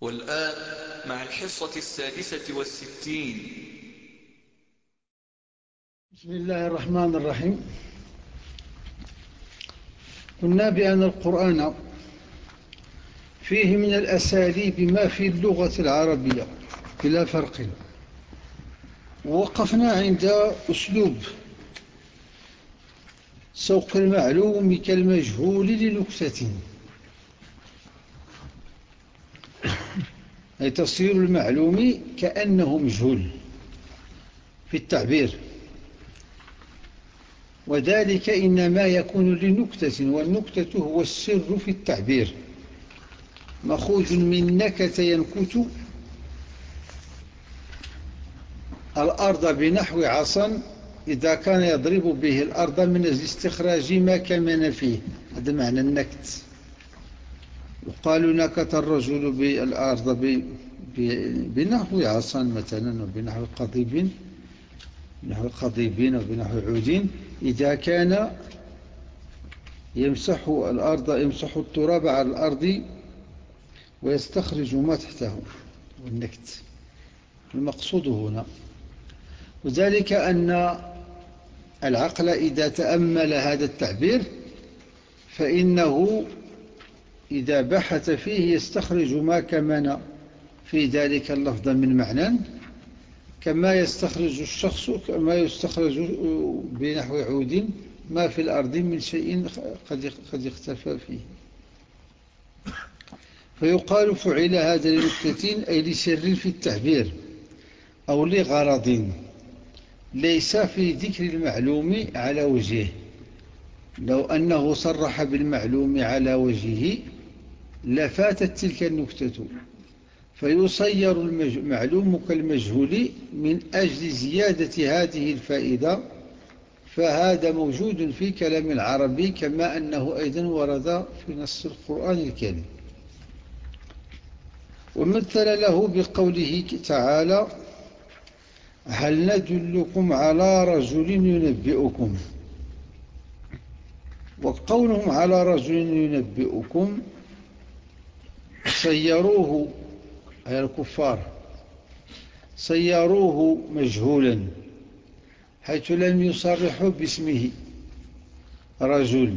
والآن مع الحصة السادسة والستين. بسم الله الرحمن الرحيم. قلنا بأن القرآن فيه من الأساليب ما في اللغة العربية بلا فرق. ووقفنا عند أسلوب سوق المعلوم كالمجهول لنكتة. أي تصير المعلوم كأنه مجهول في التعبير. وذلك إنما يكون لنكتة والنكتة هو السر في التعبير. مخوذ من نكت ينكت الأرض بنحو عصا إذا كان يضرب به الأرض من أجل استخراج ما كمن فيه. هذا معنى النكت. وقالوا نكت الرجل بالأرض بنحو عصا مثلا وبنحو قضيب بنحو قضيب وبنحو عود إذا كان يمسح الأرض يمسح التراب على الأرض ويستخرج ما تحته والنكت. المقصود هنا. وذلك أن العقل إذا تأمل هذا التعبير فإنه إذا بحث فيه يستخرج ما كمن في ذلك اللفظ من معنى كما يستخرج الشخص كما يستخرج بنحو عود ما في الأرض من شيء قد اختفى فيه. فيقال فعل هذا لنكتة أي لسر في التعبير أو لغرض ليس في ذكر المعلوم على وجهه. لو أنه صرح بالمعلوم على وجهه لفاتت تلك النكتة. فيصير المعلوم كالمجهول من أجل زيادة هذه الفائدة فهذا موجود في كلام العربي كما أنه أيضا ورد في نص القرآن الكريم. ومثل له بقوله تعالى هل ندلكم على رجل ينبئكم؟ وقولهم على رجل ينبئكم صيروه أي الكفار صيروه مجهولا حيث لم يصرحوا باسمه رجل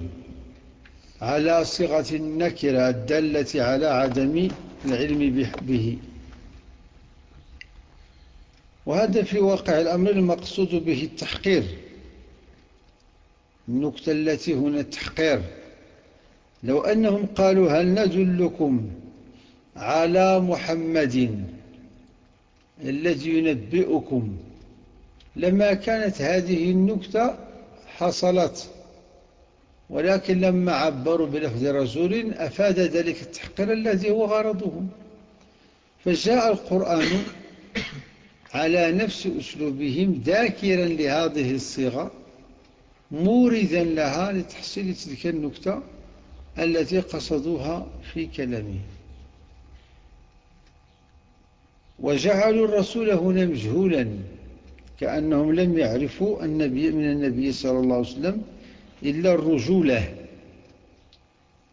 على صيغة النكرة الدالة على عدم العلم به. وهذا في واقع الأمر المقصود به التحقير. النكتة التي هنا التحقير. لو أنهم قالوا هل ندلكم على محمد الذي ينبئكم. لما كانت هذه النكتة حصلت ولكن لما عبروا بلفظ رسول أفاد ذلك التحقير الذي هو غرضهم. فجاء القرآن على نفس أسلوبهم ذاكرا لهذه الصيغة موردا لها لتحصيل تلك النكتة التي قصدوها في كلامهم وجعلوا الرسول هنا مجهولا كأنهم لم يعرفوا النبي من النبي صلى الله عليه وسلم إلا الرجولة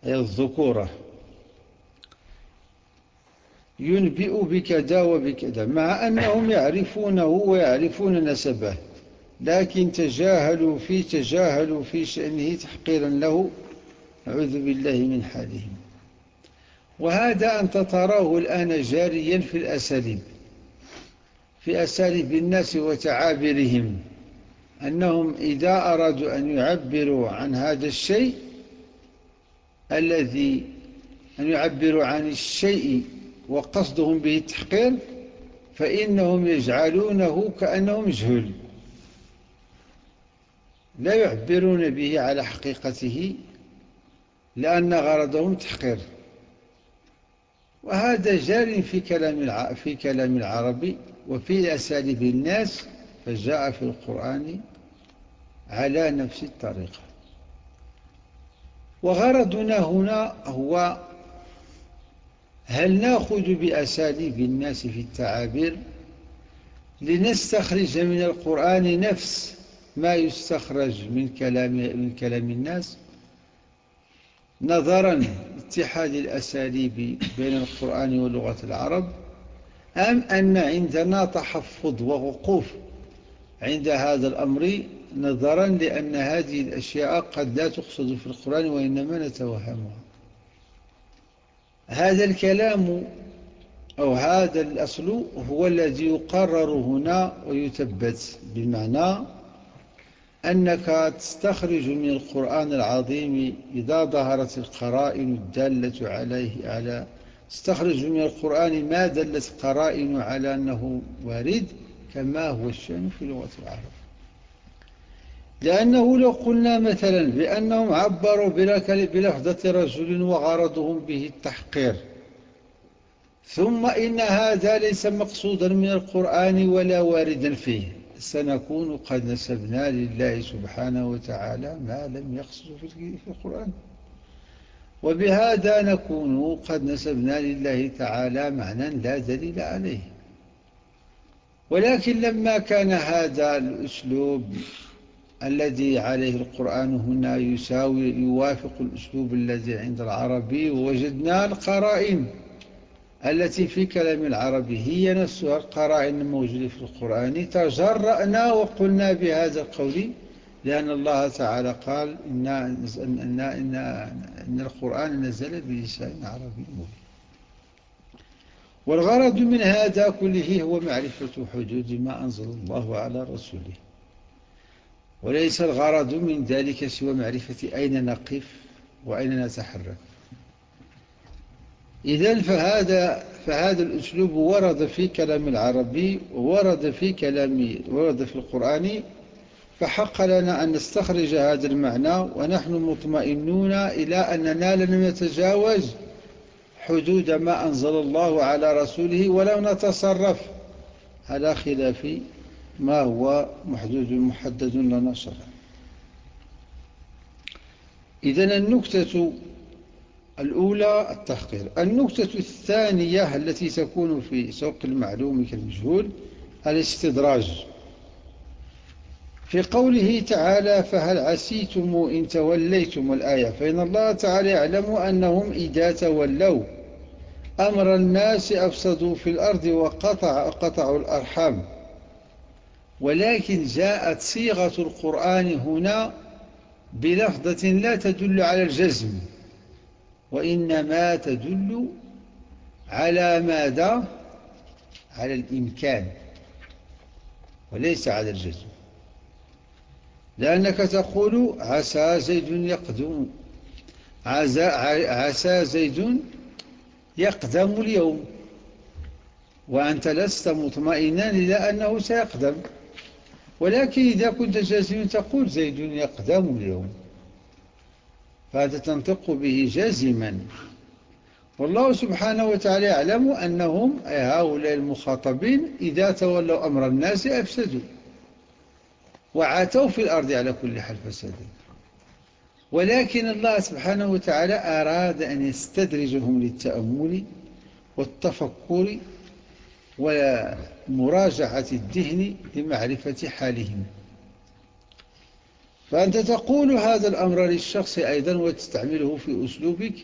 أي الذكورة. ينبئ بكذا وبكذا مع أنهم يعرفونه ويعرفون نسبه لكن تجاهلوا في تجاهلوا في شأنه تحقيرا له. أعوذ بالله من حالهم. وهذا أنت تراه الآن جاريا في الأساليب في أساليب الناس وتعابرهم أنهم إذا أرادوا أن يعبروا عن هذا الشيء الذي أن يعبروا عن الشيء وقصدهم به التحقير فإنهم يجعلونه كأنه مجهول لا يعبرون به على حقيقته لأن غرضهم تحقير. وهذا جار في كلام في كلام العربي وفي أساليب الناس فجاء في القرآن على نفس الطريقة. وغرضنا هنا هو هل نأخذ بأساليب الناس في التعابير لنستخرج من القرآن نفس ما يستخرج من كلام, من كلام الناس؟ نظرا اتحاد الأساليب بين القرآن ولغة العرب أم أن عندنا تحفظ ووقوف عند هذا الأمر نظرا لأن هذه الأشياء قد لا تقصد في القرآن وإنما نتوهمها؟ هذا الكلام أو هذا الأصل هو الذي يقرر هنا ويثبت بمعنى أنك تستخرج من القرآن العظيم إذا ظهرت القرائن الدالة عليه على تستخرج من القرآن ما دلت قرائن على أنه وارد كما هو الشأن في لغة العرب. لأنه لو قلنا مثلا بأنهم عبروا بلفظة رجل وغرضهم به التحقير. ثم إن هذا ليس مقصودا من القرآن ولا واردا فيه. سنكون قد نسبنا لله سبحانه وتعالى ما لم يقصد في القرآن. وبهذا نكون قد نسبنا لله تعالى معنى لا دليل عليه. ولكن لما كان هذا الأسلوب الذي عليه القرآن هنا يساوي يوافق الأسلوب الذي عند العربي ووجدنا القرائن. التي في كلام العربي هي نفسها القرائن الموجودة في القرآن. تجرأنا وقلنا بهذا القول لأن الله تعالى قال إن, إن, إن, إن القرآن نزل بلسان عربي مبين. والغرض من هذا كله هو معرفة حدود ما أنزل الله على رسوله. وليس الغرض من ذلك سوى معرفة أين نقف وأين نتحرك. إذا فهذا فهذا الأسلوب ورد في كلام العربي ورد في كلام ورد في القرآن فحق لنا أن نستخرج هذا المعنى ونحن مطمئنون إلى أننا لن نتجاوز حدود ما أنزل الله على رسوله ولو نتصرف. على خلاف ما هو محدود محدد لنا شرعا. إذن النكتة الأولى التحقير. النكتة الثانية التي تكون في سوق المعلوم كالمجهول الاستدراج. في قوله تعالى فهل عسيتم إن توليتم الآية؟ فإن الله تعالى يعلم أنهم إذا تولوا أمر الناس أفسدوا في الأرض وقطع قطعوا الأرحام. ولكن جاءت صيغة القرآن هنا بلفظة لا تدل على الجزم. وإنما تدل على ماذا؟ على الإمكان وليس على الجزم. لأنك تقول عسى زيد يقدم عسى زيد يقدم اليوم وأنت لست مطمئنا إلى أنه سيقدم. ولكن إذا كنت جازما تقول زيد يقدم اليوم. فهذا تنطق به جازما. والله سبحانه وتعالى يعلم أنهم هؤلاء المخاطبين إذا تولوا أمر الناس أفسدوا. وعاتوا في الأرض على كل حال فسادا. ولكن الله سبحانه وتعالى أراد أن يستدرجهم للتأمل والتفكر ومراجعة الذهن لمعرفة حالهم. فأنت تقول هذا الأمر للشخص أيضا وتستعمله في أسلوبك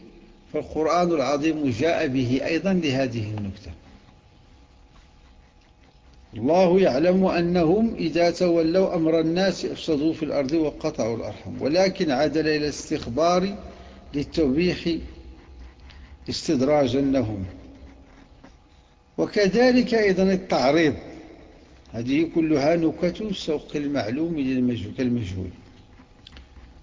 فالقرآن العظيم جاء به أيضا لهذه النكتة. الله يعلم أنهم إذا تولوا أمر الناس أفسدوا في الأرض وقطعوا الأرحم ولكن عدل إلى الاستخبار للتوبيخ استدراجا لهم. وكذلك أيضا التعريض هذه كلها نكت سوق المعلوم للمجهول.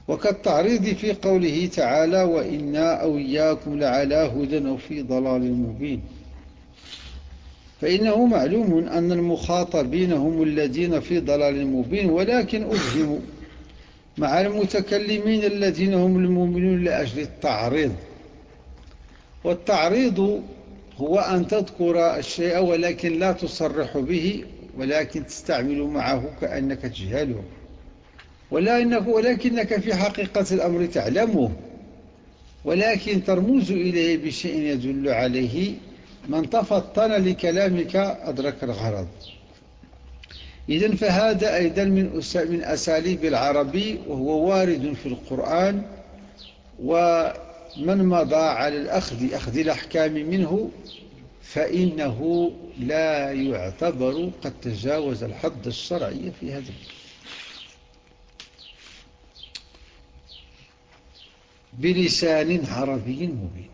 وكالتعريض في قوله تعالى وإنا أو إياكم لعلى هدى أو في ضلال مبين. فإنه معلوم أن المخاطبين هم الذين في ضلال مبين ولكن أبهموا مع المتكلمين الذين هم المؤمنون لأجل التعريض. والتعريض هو أن تذكر الشيء ولكن لا تصرح به ولكن تستعمل معه كأنك تجهله ولا إنك ولكنك في حقيقة الأمر تعلمه. ولكن ترمز إليه بشيء يدل عليه من تفطن لكلامك أدرك الغرض. إذن فهذا أيضا من من أساليب العربي وهو وارد في القرآن ومن مضى على الأخذ أخذ الأحكام منه فإنه لا يعتبر قد تجاوز الحد الشرعي في هذا بلسان عربي مبين.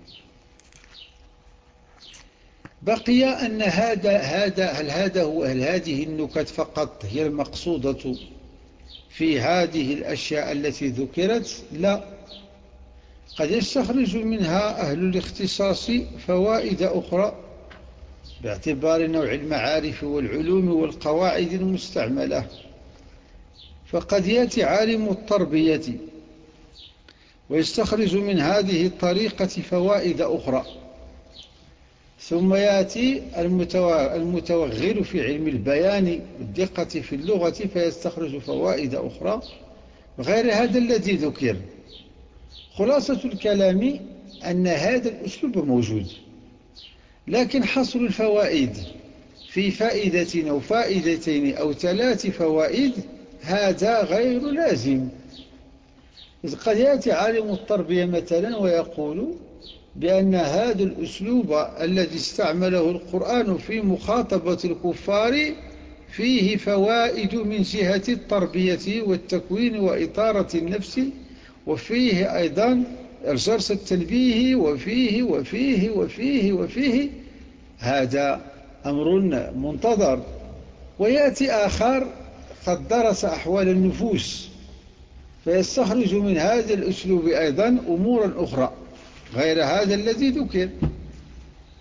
بقي أن هذا هذا هل هذا هو هل هذه النكت فقط هي المقصودة في هذه الأشياء التي ذكرت؟ لا. قد يستخرج منها أهل الاختصاص فوائد أخرى باعتبار نوع المعارف والعلوم والقواعد المستعملة. فقد يأتي عالم التربية ويستخرج من هذه الطريقة فوائد أخرى. ثم يأتي المتوغل في علم البيان والدقة في اللغة فيستخرج فوائد أخرى غير هذا الذي ذكر. خلاصة الكلام أن هذا الأسلوب موجود لكن حصر الفوائد في فائدة أو فائدتين أو ثلاث فوائد هذا غير لازم. إذ قد يأتي عالم التربية مثلا ويقول بأن هذا الأسلوب الذي استعمله القرآن في مخاطبة الكفار فيه فوائد من جهة التربية والتكوين وإطارة النفس وفيه أيضا جرس التنبيه وفيه وفيه وفيه وفيه. هذا أمر منتظر. ويأتي آخر قد درس أحوال النفوس. فيستخرج من هذا الأسلوب أيضا أمورا أخرى غير هذا الذي ذكر.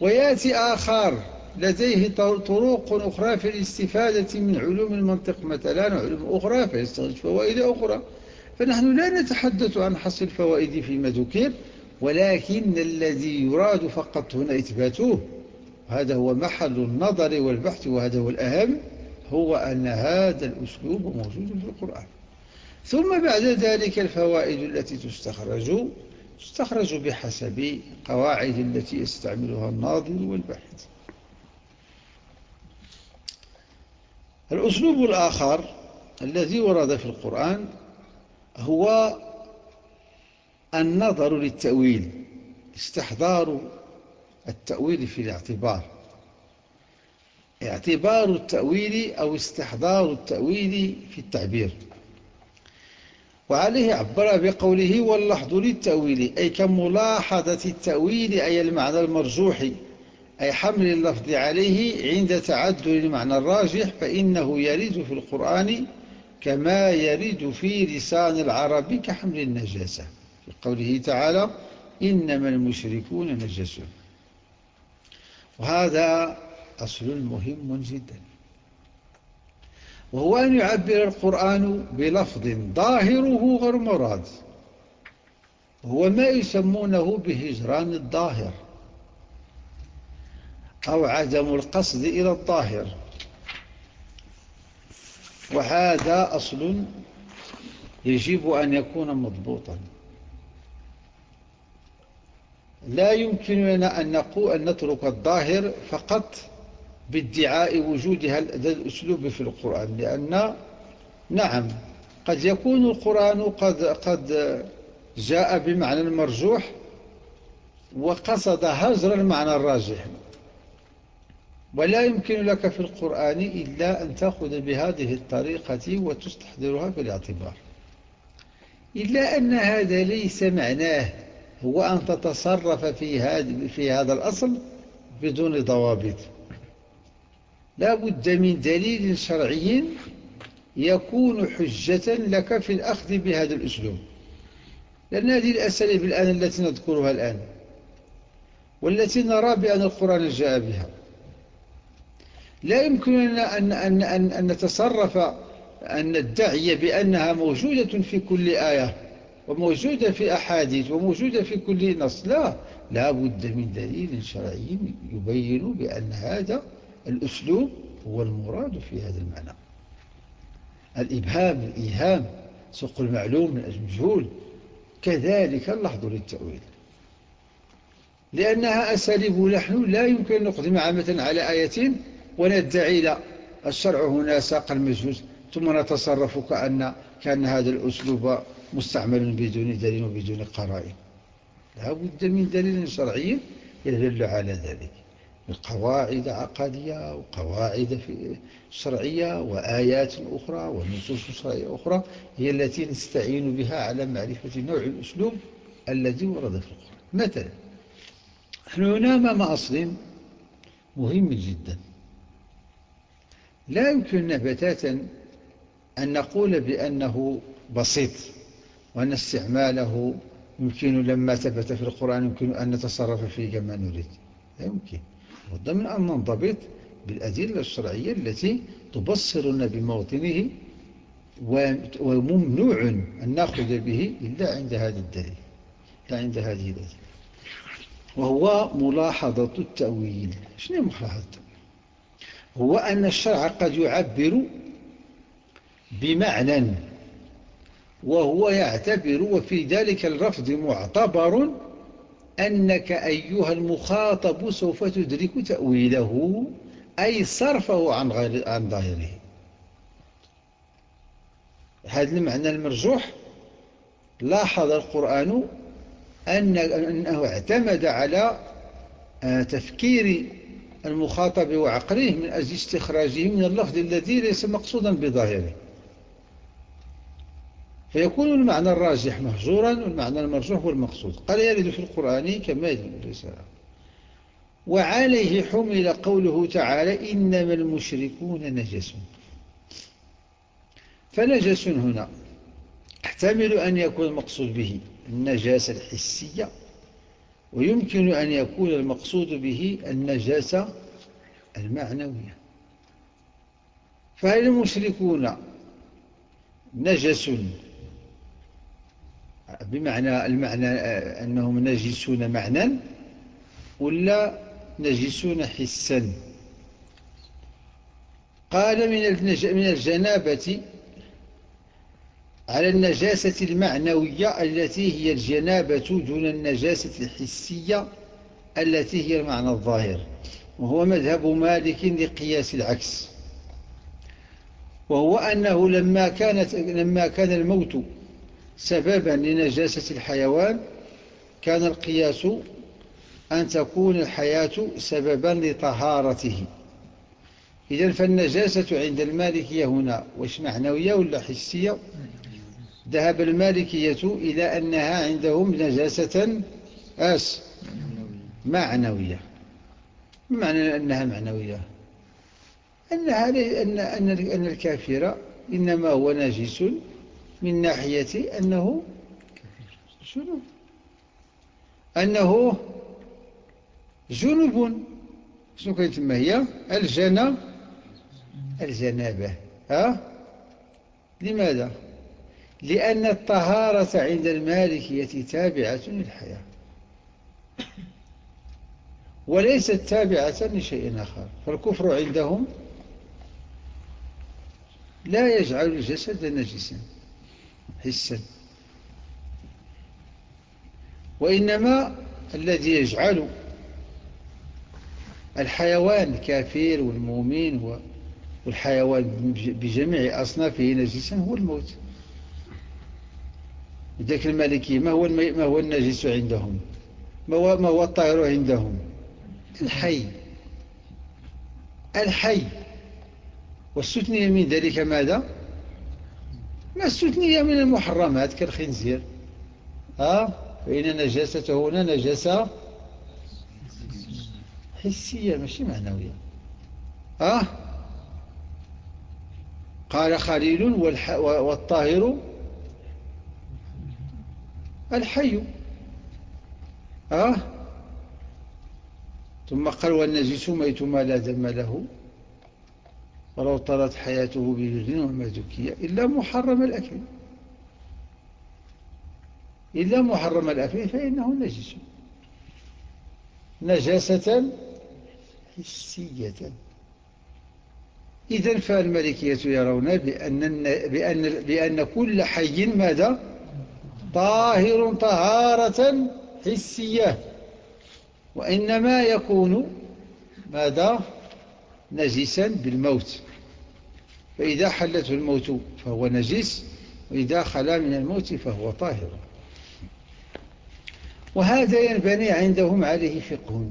ويأتي آخر لديه طرق أخرى في الاستفادة من علوم المنطق. مثلا وعلوم أخرى فيستخرج فوائد أخرى. فنحن لا نتحدث عن حصر الفوائد فيما ذكر ولكن الذي يراد فقط هنا إثباته هذا هو محل النظر والبحث وهذا هو الأهم هو أن هذا الأسلوب موجود في القرآن. ثم بعد ذلك الفوائد التي تستخرج تستخرج بحسب قواعد التي يستعملها الناظر والباحث. الأسلوب الآخر الذي ورد في القرآن هو النظر للتأويل استحضار التأويل في الاعتبار. اعتبار التأويل أو استحضار التأويل في التعبير. وعليه عبر بقوله واللحظ للتأويل أي كملاحظة التأويل أي المعنى المرجوح أي حمل اللفظ عليه عند تعدل المعنى الراجح فإنه يرد في القرآن كما يرد في لسان العرب كحمل النجاسة. في قوله تعالى إنما المشركون نجسون وهذا أصل مهم جدا. وهو أن يعبر القرآن بلفظ ظاهره غير مراد هو ما يسمونه بهجران الظاهر أو عدم القصد إلى الظاهر وهذا أصل يجب أن يكون مضبوطا. لا يمكن لنا أن نقول أن نترك الظاهر فقط بادعاء وجود هذا الأسلوب في القرآن لأن نعم قد يكون القرآن قد, قد جاء بمعنى المرجوح وقصد هجر المعنى الراجح. ولا يمكن لك في القرآن إلا أن تأخذ بهذه الطريقة وتستحضرها في الاعتبار. إلا أن هذا ليس معناه هو أن تتصرف في هذا, في هذا الأصل بدون ضوابط. لا بد من دليل شرعي يكون حجة لك في الأخذ بهذا الأسلوب. لأن هذه الأساليب الآن التي نذكرها الآن والتي نرى بأن القرآن جاء بها. لا يمكننا أن, أن, أن, أن نتصرف أن ندعي بأنها موجودة في كل آية وموجودة في أحاديث وموجودة في كل نص. لا لا بد من دليل شرعي يبين بأن هذا الأسلوب هو المراد في هذا المعنى. الإبهام الإيهام سوق المعلوم من المجهول كذلك اللحظ للتأويل. لأنها أساليب نحن لا يمكن أن نقدم عامة على آية وندعي لا الشرع هنا ساق المجهول ثم نتصرف كأن كأن هذا الأسلوب مستعمل بدون دليل وبدون قرائن. لا بد من دليل شرعي يدل على ذلك. القواعد عقدية وقواعد شرعية وآيات أخرى ونصوص شرعية أخرى هي التي نستعين بها على معرفة نوع الأسلوب الذي ورد في القرآن. مثلا نحن هنا أمام أصل مهم جدا. لا يمكننا بتاتا أن نقول بأنه بسيط وأن استعماله يمكن لما ثبت في القرآن يمكن أن نتصرف فيه كما نريد. لا يمكن. وضمن أن ننضبط بالأدلة الشرعية التي تبصرنا بموطنه وممنوع أن نأخذ به إلا عند هذا الدليل لا عند هذه الأدلة. وهو ملاحظة التأويل. شنو ملاحظة هو أن الشرع قد يعبر بمعنى وهو يعتبر وفي ذلك اللفظ معتبر أنك أيها المخاطب سوف تدرك تأويله أي صرفه عن, غير عن ظاهره هذا المعنى المرجوح. لاحظ القرآن أن أنه اعتمد على آه، تفكير المخاطب وعقله من أجل استخراجه من اللفظ الذي ليس مقصودا بظاهره. فيكون المعنى الراجح مهجورا والمعنى المرجوح هو المقصود قال يرد في القرآن كما الرسالة. وعليه حمل قوله تعالى إنما المشركون نجس. فنجس هنا. احتمل أن يكون المقصود به النجاسة الحسية ويمكن أن يكون المقصود به النجاسة المعنوية. فهل المشركون نجس بمعنى المعنى أنهم نجسون معنى ولا نجسون حسا؟ قال من من الجنابة على النجاسة المعنوية التي هي الجنابة دون النجاسة الحسية التي هي المعنى الظاهر وهو مذهب مالك لقياس العكس وهو أنه لما, كانت لما كان الموت سببا لنجاسة الحيوان كان القياس أن تكون الحياة سببا لطهارته. إذا فالنجاسة عند المالكية هنا وش معنوية ولا حسية؟ ذهب المالكية إلى أنها عندهم نجاسة أس معنوية. معنى أنها معنوية؟ أنها أن, أن, أن الكافر إنما هو نجس من ناحية أنه شنو؟ أنه جنوب. شنو كانت ما هي؟ الجنة. الجنابة. ها؟ لماذا؟ لأن الطهارة عند المالكية تابعة للحياة. وليست تابعة لشيء آخر. فالكفر عندهم لا يجعل الجسد نجسا. حسا. وإنما الذي يجعل الحيوان الكافر والمؤمن والحيوان بجميع أصنافه نجسا هو الموت. ذاك المالكي ما هو ما هو النجس عندهم؟ ما هو ما هو الطاهر عندهم؟ الحي. الحي. واستثني من ذلك ماذا؟ ما استثني من المحرمات كالخنزير ها؟ فإن نجاسته هنا نجاسة حسية ماشي معنوية. ها؟ قال خليل والطاهر الحي. ها؟ ثم قال والنجس ميت ما لا دم له. ولو طلت حياته بجن وما ذكي إلا محرم الأكل. إلا محرم الأكل فإنه نجس. نجاسة حسية. إذا فالملكية يرون بأن, بأن, بأن كل حي ماذا؟ طاهر طهارة حسية. وإنما يكون ماذا؟ نجسا بالموت. فإذا حلته الموت فهو نجس وإذا خلا من الموت فهو طاهر. وهذا ينبني عندهم عليه فقه.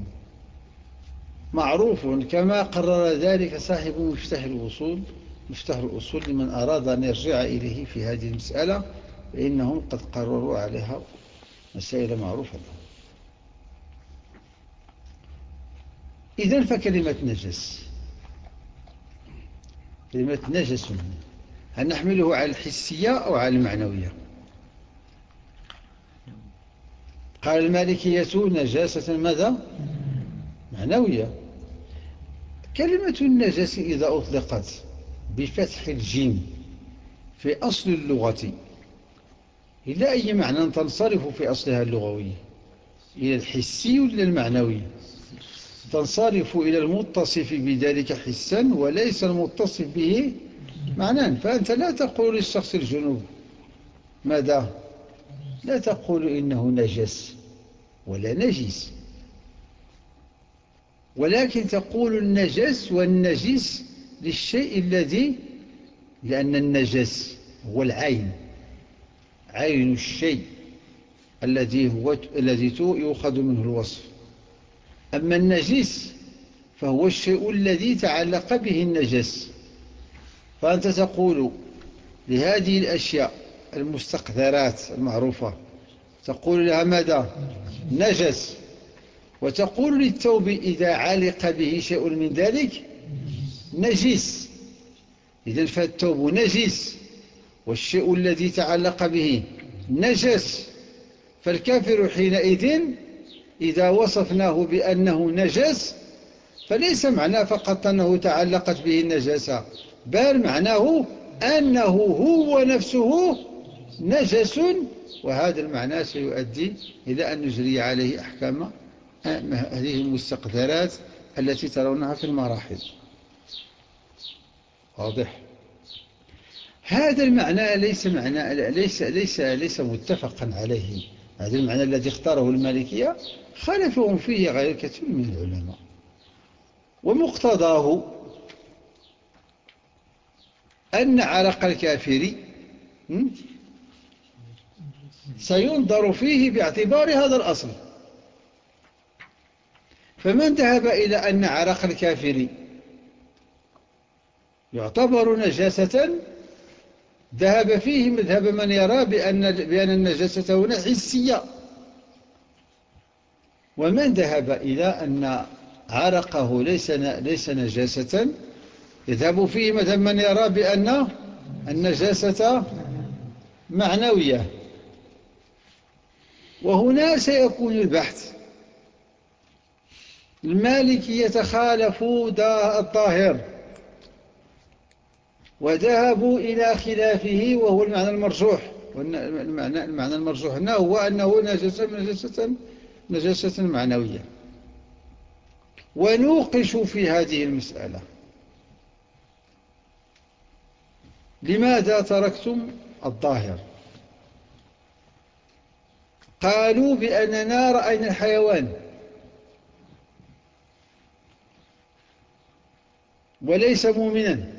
معروف كما قرر ذلك صاحب مفتاح الوصول مفتاح الأصول لمن أراد أن يرجع إليه في هذه المسألة فإنهم قد قرروا عليها مسائل معروفة. إذن فكلمة نجس. كلمة نجس هل نحمله على الحسية أو على المعنوية. قال المالكية نجاسة ماذا؟ معنوية. كلمة النجس إذا أطلقت بفتح الجيم في أصل اللغة إلى أي معنى تنصرف في أصلها اللغوي؟ إلى الحسي ولا المعنوي؟ تنصرف إلى المتصف بذلك حسا وليس المتصف به معنى فأنت لا تقول للشخص الجنوب ماذا؟ لا تقول إنه نجس ولا نجس. ولكن تقول النجس والنجس للشيء الذي لأن النجس هو العين عين الشيء الذي هو الذي يؤخذ منه الوصف. أما النجس فهو الشيء الذي تعلق به النجس. فأنت تقول لهذه الأشياء المستقذرات المعروفة تقول لها ماذا؟ نجس. وتقول للثوب إذا علق به شيء من ذلك نجس. إذا فالثوب نجس والشيء الذي تعلق به نجس. فالكافر حينئذ إذا وصفناه بأنه نجس فليس معناه فقط أنه تعلقت به النجاسة بل معناه أنه هو نفسه نجس وهذا المعنى سيؤدي إلى أن نجري عليه أحكام هذه المستقذرات التي ترونها في المراحل. واضح؟ هذا المعنى ليس معنى ليس ليس ليس متفقا عليه. هذا المعنى الذي اختاره المالكية خالفهم فيه غير كثير من العلماء. ومقتضاه أن عرق الكافر سينظر فيه باعتبار هذا الأصل. فمن ذهب إلى أن عرق الكافر يعتبر نجاسة ذهب فيه مذهب من يرى بأن, بأن النجاسة هنا حسية. ومن ذهب إلى أن عرقه ليس, ليس نجاسة؟ يذهب فيه مذهب من يرى بأن النجاسة معنوية. وهنا سيكون البحث. المالكي يتخالفوا الطاهر. وذهبوا إلى خلافه وهو المعنى المرجوح. المعنى المرجوح هنا هو أنه نجسة نجسة, نجسة معنوية. ونوقش في هذه المسألة. لماذا تركتم الظاهر؟ قالوا بأننا رأينا الحيوان. وليس مؤمنا.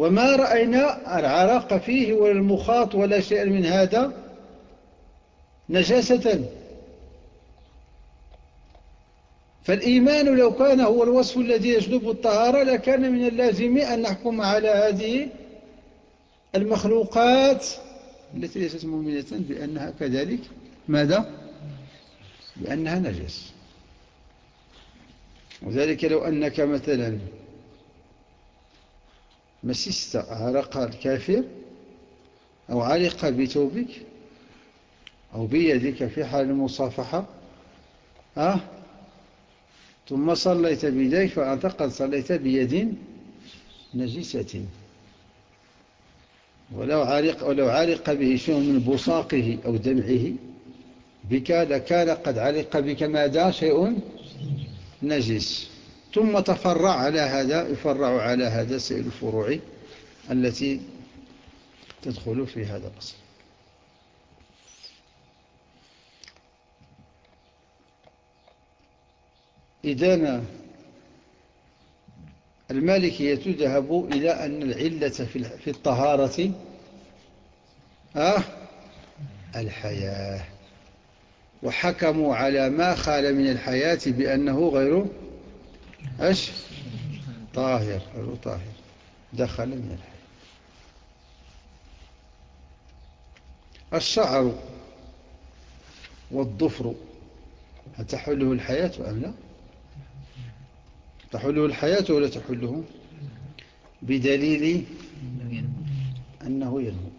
وما رأينا العراق فيه ولا المخاط ولا شيء من هذا نجاسة. فالإيمان لو كان هو الوصف الذي يجلب الطهارة لكان من اللازم أن نحكم على هذه المخلوقات التي ليست مؤمنة بأنها كذلك. ماذا؟ بأنها نجس. وذلك لو أنك مثلا مسست عرق الكافر أو علق بثوبك أو بيدك في حال المصافحة أه ثم صليت بيديك فأنت قد صليت بيد نجسة. ولو علق, ولو علق به شيء من بصاقه أو دمعه بك لكان قد علق بك ماذا شيء نجس. ثم تفرع على هذا يفرع على هذا سائر الفروع التي تدخل في هذا الأصل. إذا المالكية تذهب إلى أن العلة في الطهارة آه الحياة. وحكموا على ما خال من الحياة بأنه غير أش طاهر غير طاهر. دخل من الحياة الشعر والضفر هتحله الحياة أم لا؟ تحله الحياة ولا تحله؟ بدليل أنه ينمو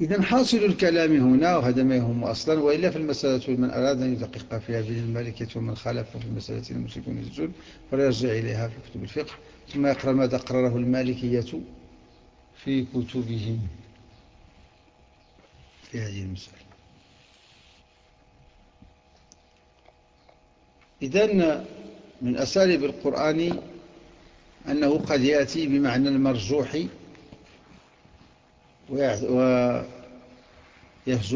إذا حاصل الكلام هنا وهذا ما يهم أصلا وإلا في المسألة من أراد أن يدقق فيها بين المالكية ومن خالف في المسألة المشركون يجوزون فليرجع إليها في كتب الفقه ثم يقرأ ماذا قرره المالكية في كتبهم. في هذه المسألة. إذن من أساليب القرآن أنه قد يأتي بمعنى المرجوح ويهجر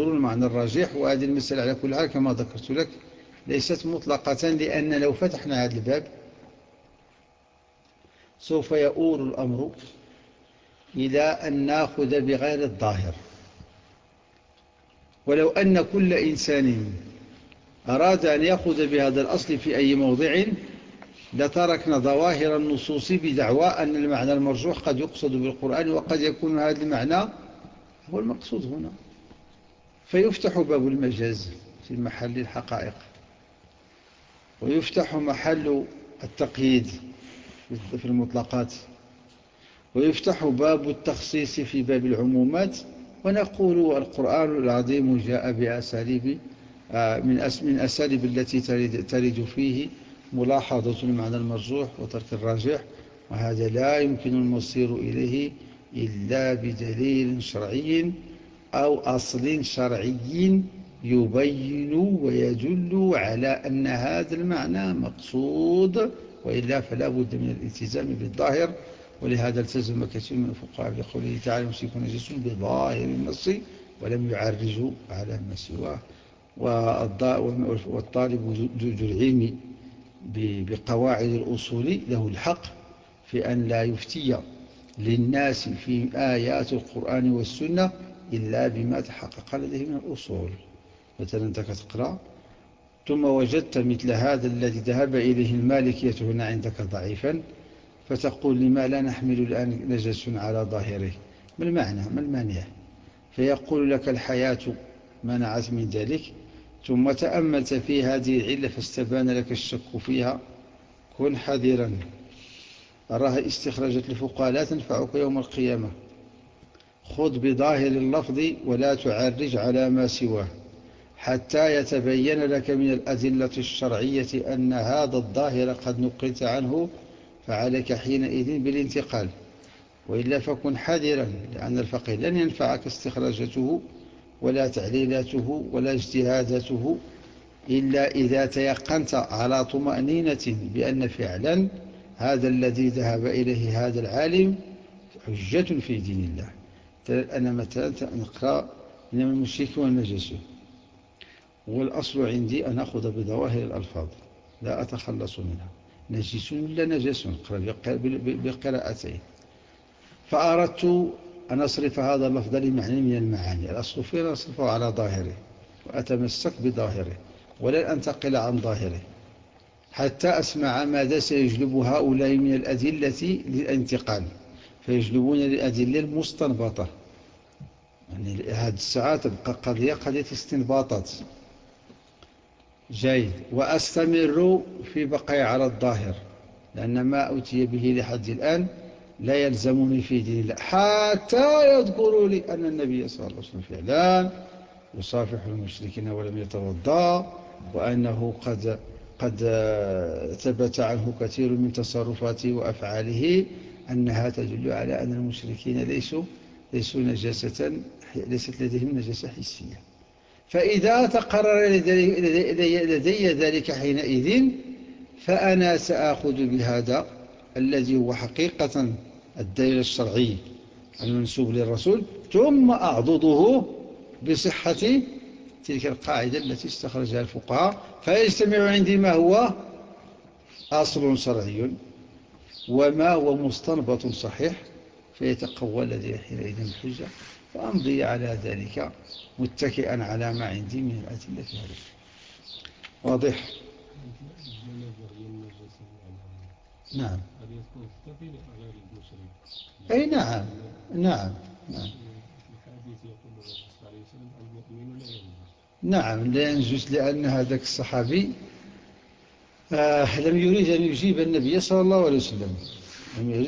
المعنى الراجح وهذه المسألة على كل حال كما ذكرت لك ليست مطلقة لأن لو فتحنا هذا الباب سوف يؤول الأمر إلى أن نأخذ بغير الظاهر. ولو أن كل إنسان أراد أن يأخذ بهذا الأصل في أي موضع لتركنا ظواهر النصوص بدعوى أن المعنى المرجوح قد يقصد بالقرآن وقد يكون هذا المعنى هو المقصود هنا. فيفتح باب المجاز في محل الحقائق. ويفتح محل التقييد في المطلقات. ويفتح باب التخصيص في باب العمومات. ونقول القرآن العظيم جاء بأساليب آه، من أساليب التي ترد فيه ملاحظة المعنى المرجوح وترك الراجح وهذا لا يمكن المصير إليه إلا بدليل شرعي أو أصل شرعي يبين ويدل على أن هذا المعنى مقصود وإلا فلا بد من الالتزام بالظاهر. ولهذا التزم كثير من الفقهاء بقوله تعالى يمسكون جسم بظاهر النص ولم يعرجوا على ما سواه. والطالب ذو العلم بقواعد الأصول له الحق في أن لا يفتي للناس في آيات القرآن والسنة إلا بما تحقق لديه من الأصول. مثلا أنت كتقرأ ثم وجدت مثل هذا الذي ذهب إليه المالكية هنا عندك ضعيفا فتقول لما لا نحمل الآن نجس على ظاهره؟ ما المعنى؟ ما المانع؟ فيقول لك الحياة منعت من ذلك ثم تأملت في هذه العلة فاستبان لك الشك فيها. كن حذرا. أراها استخرجت الفقهاء لا تنفعك يوم القيامة. خذ بظاهر اللفظ ولا تعرج على ما سواه. حتى يتبين لك من الأدلة الشرعية أن هذا الظاهر قد نقلت عنه فعليك حينئذ بالانتقال. وإلا فكن حذرا لأن الفقه لن ينفعك استخراجته. ولا تعليلاته ولا اجتهاداته إلا إذا تيقنت على طمأنينة بأن فعلا هذا الذي ذهب إليه هذا العالم حجة في دين الله. أنا مثلا نقرأ من المشرك والنجس. والأصل عندي أن أخذ بظواهر الألفاظ. لا أتخلص منها. نجس ولا نجس. بقراءتين. فأردت أن أصرف هذا اللفظ لمعنى من المعاني. الأصل فيه أن أصرفه على ظاهره وأتمسك بظاهره ولن أنتقل عن ظاهره. حتى أسمع ماذا سيجلب هؤلاء من الأدلة للانتقال. فيجلبون الأدلة المستنبطة. يعني هذه الساعة تبقى قضية قضية استنباطات. جيد. وأستمر في بقي على الظاهر لأن ما أتي به لحد الآن لا يلزمني في دين الله. حتى يذكروا لي أن النبي صلى الله عليه وسلم فعلا يصافح المشركين ولم يتوضا وأنه قد قد ثبت عنه كثير من تصرفاته وأفعاله أنها تدل على أن المشركين ليسوا ليسوا نجاسة ليست لديهم نجاسة حسية. فإذا تقرر لدي ذلك حينئذ فأنا سآخذ بهذا الذي هو حقيقة الدليل الشرعي المنسوب للرسول ثم أعضده بصحة تلك القاعدة التي استخرجها الفقهاء فيجتمع عندي ما هو أصل شرعي وما هو مستنبط صحيح فيتقوى لدي حينئذ الحجة وأمضي على ذلك متكئا على ما عندي من الأدلة في هذا واضح؟ نعم. أي نعم نعم نعم. نعم لا ينجس لأن هذاك الصحابي آه لم يريد أن يجيب النبي صلى الله عليه وسلم.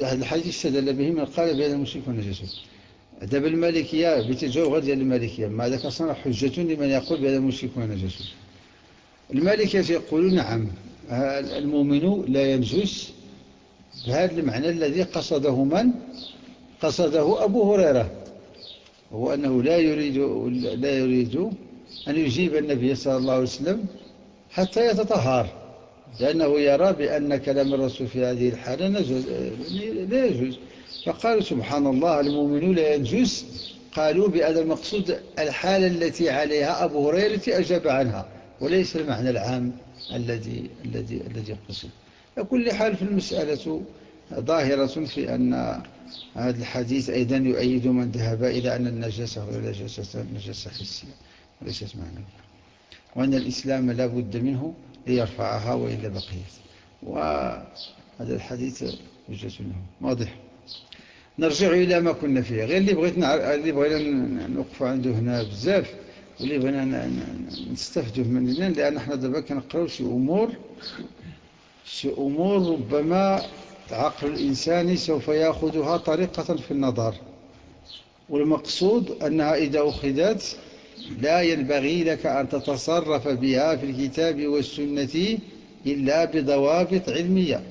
هذا الحديث استدل به من قال بأن المشرك ونجس دابا المالكية بتجاوب غير المالكية. ما ذاك أصلا حجة لمن يقول بأن المشرك ونجس المالكية يقولون نعم المؤمن لا ينجس بهذا المعنى الذي قصده من؟ قصده أبو هريرة. هو أنه لا يريد, لا يريد أن يجيب النبي صلى الله عليه وسلم حتى يتطهر لأنه يرى بأن كلام الرسول في هذه الحالة لا يجوز فقالوا سبحان الله المؤمنون لا ينجز قالوا بأن المقصود الحالة التي عليها أبو هريرة أجاب عنها وليس المعنى العام الذي الذي الذي قصد. كل حال في المسألة ظاهرة في أن هذا الحديث أيضا يؤيد من ذهب إلى أن النجاسة هو نجاسة, نجاسة حسية وليست معنى. وأن الإسلام لا بد منه ليرفعها وإلا بقيت وهذا الحديث وجهة له واضح. نرجع إلى ما كنا فيه. غير اللي بغيت اللي بغينا نوقف عنده هنا بزاف واللي بغينا نستفدوا مننا لأن إحنا دابا كنقراو شي أمور أمور ربما عقل الإنسان سوف يأخذها طريقة في النظر. والمقصود أنها إذا أخذت لا ينبغي لك أن تتصرف بها في الكتاب والسنة إلا بضوابط علمية.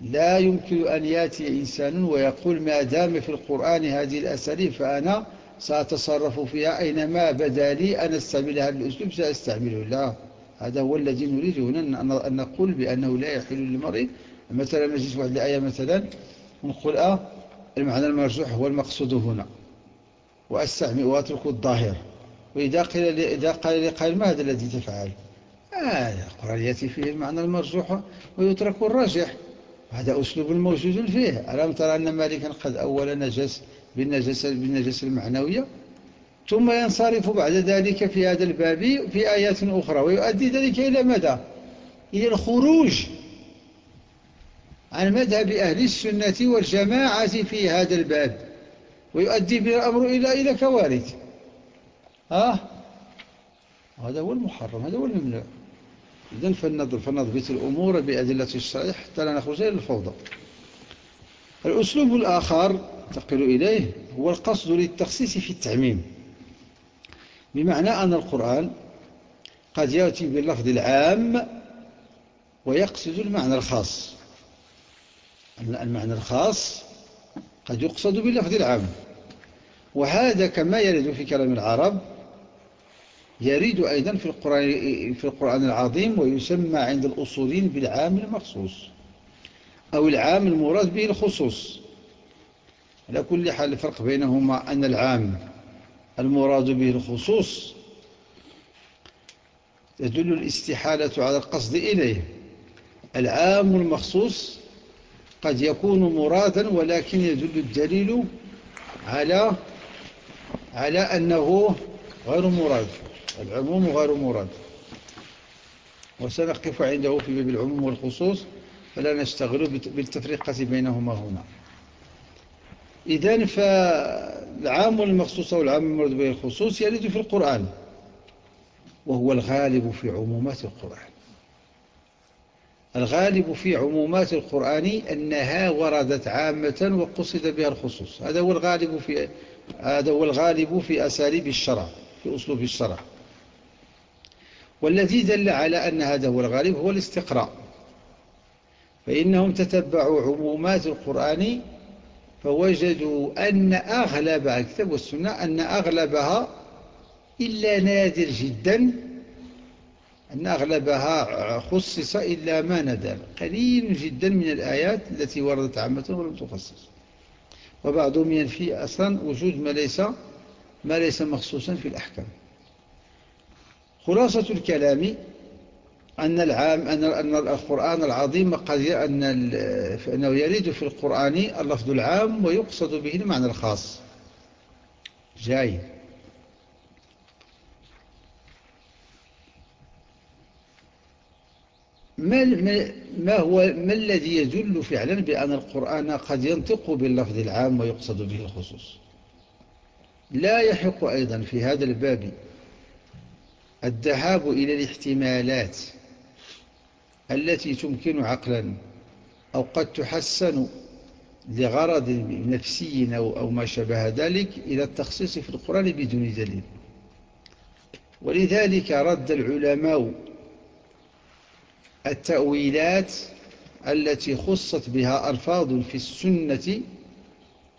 لا يمكن أن يأتي إنسان ويقول ما دام في القرآن هذه الأساليب فأنا سأتصرف فيها أينما بدا لي أن استعمل هذا الأسلوب سأستعمله. لا. هذا هو الذي نريد هنا أن نقول بأنه لا يحل للمريض مثلا نجد واحد الآية مثلا ونقول آه المعنى المرجوح هو المقصود هنا. وأستعمل وأترك الظاهر. وإذا قيل إذا قال لي قال ما هذا الذي تفعل؟ آه القرآن يأتي فيه المعنى المرجوح ويترك الراجح. هذا أسلوب موجود فيه. ألم ترى أن مالكا قد أول نجس بالنجس, بالنجس المعنوية؟ ثم ينصرف بعد ذلك في هذا الباب في آيات أخرى ويؤدي ذلك إلى ماذا؟ إلى الخروج عن مذهب أهل السنة والجماعة في هذا الباب ويؤدي بالأمر إلى إلى كوارث. ها؟ هذا هو المحرم هذا هو الممنوع. إذن فنضبط الأمور بأدلة الشريح حتى لا نخرج إلى الفوضى. الأسلوب الآخر تقل إليه هو القصد للتخصيص في التعميم. بمعنى أن القرآن قد يأتي باللفظ العام ويقصد المعنى الخاص. المعنى الخاص قد يقصد باللفظ العام. وهذا كما يرد في كلام العرب يريد أيضا في القرآن, في القرآن العظيم ويسمى عند الأصولين بالعام المخصوص أو العام المراد به الخصوص. على كل حال الفرق بينهما أن العام المراد به الخصوص تدل الاستحالة على القصد إليه. العام المخصوص قد يكون مرادا ولكن يدل الدليل على على أنه غير مراد العموم غير مراد. وسنقف عنده في باب العموم والخصوص فلا نشتغل بالتفرقة بينهما هنا. إذن فالعام المخصوص والعام المرد به الخصوص يرد في القرآن وهو الغالب في عمومات القرآن. الغالب في عمومات القرآن أنها وردت عامة وقصد بها الخصوص. هذا هو الغالب في هذا هو الغالب في أساليب الشرع في أسلوب الشرع. والذي دل على أن هذا هو الغالب هو الاستقراء. فإنهم تتبعوا عمومات القرآن فوجدوا أن أغلب الكتاب والسنة أن أغلبها إلا نادر جدا أن أغلبها خصص إلا ما ندر قليل جدا من الآيات التي وردت عامة ولم تخصص. وبعضهم ينفي أصلا وجود ما ليس ما ليس مخصوصا في الأحكام. خلاصة الكلام أن العام أن أن القرآن العظيم قد أن أنه يريد في القرآن اللفظ العام ويقصد به المعنى الخاص. جاي. ما ما هو ما الذي يدل فعلا بأن القرآن قد ينطق باللفظ العام ويقصد به الخصوص؟ لا يحق أيضا في هذا الباب الذهاب إلى الاحتمالات التي تمكن عقلا أو قد تحسن لغرض نفسي أو ما شابه ذلك إلى التخصيص في القرآن بدون دليل. ولذلك رد العلماء التأويلات التي خصت بها ألفاظ في السنة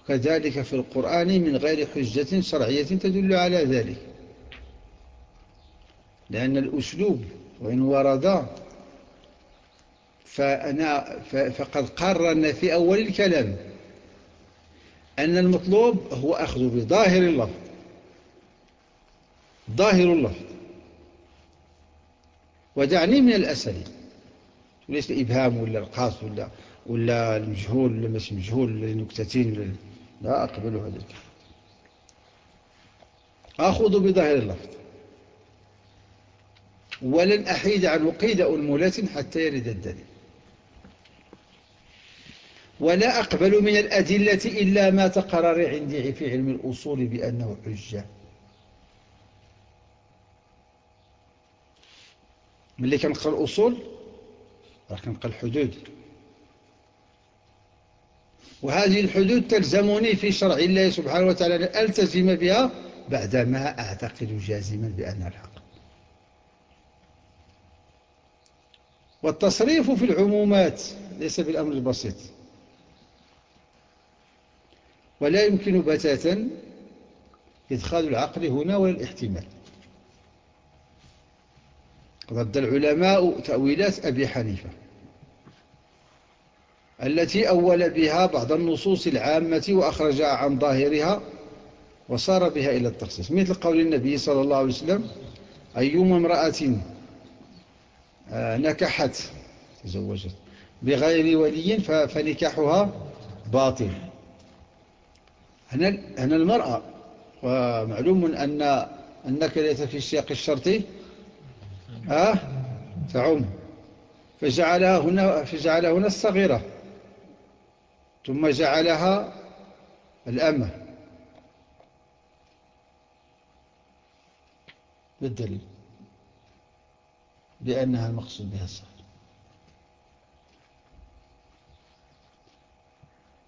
كذلك في القرآن من غير حجة شرعية تدل على ذلك. لأن الأسلوب وإن ورد فأنا فقد قررنا في أول الكلام أن المطلوب هو أخذ بظاهر اللفظ. ظاهر اللفظ. ودعني من الأساليب ليس الإبهام ولا القاص ولا ولا المجهول ولا مش مجهول ولا نكتتين ولا لا أقبل هذا الكلام أخذ بظاهر اللفظ. ولن أحيد عنه قيد أنملة حتى يرد الدليل. ولا أقبل من الأدلة إلا ما تقرر عندي في علم الأصول بأنه حجة. من اللي كنقرأ الأصول؟ راه كنقرأ الحدود. وهذه الحدود تلزمني في شرع الله سبحانه وتعالى ألتزم بها بعدما أعتقد جازما بأن الحق. والتصريف في العمومات ليس بالأمر البسيط. ولا يمكن بتاتا إدخال العقل هنا ولا الاحتمال. رد العلماء تأويلات أبي حنيفة التي أول بها بعض النصوص العامة وأخرجها عن ظاهرها وصار بها إلى التخصيص مثل قول النبي صلى الله عليه وسلم أيما امرأة آه، نكحت تزوجت بغير ولي فنكاحها باطل. هنا هنا المرأة. ومعلوم أن أنك ليس في السياق الشرطي. أه تعم. فجعلها هنا فجعلها هنا الصغيرة. ثم جعلها الأمة. بالدليل. بأنها المقصود بها الصغيرة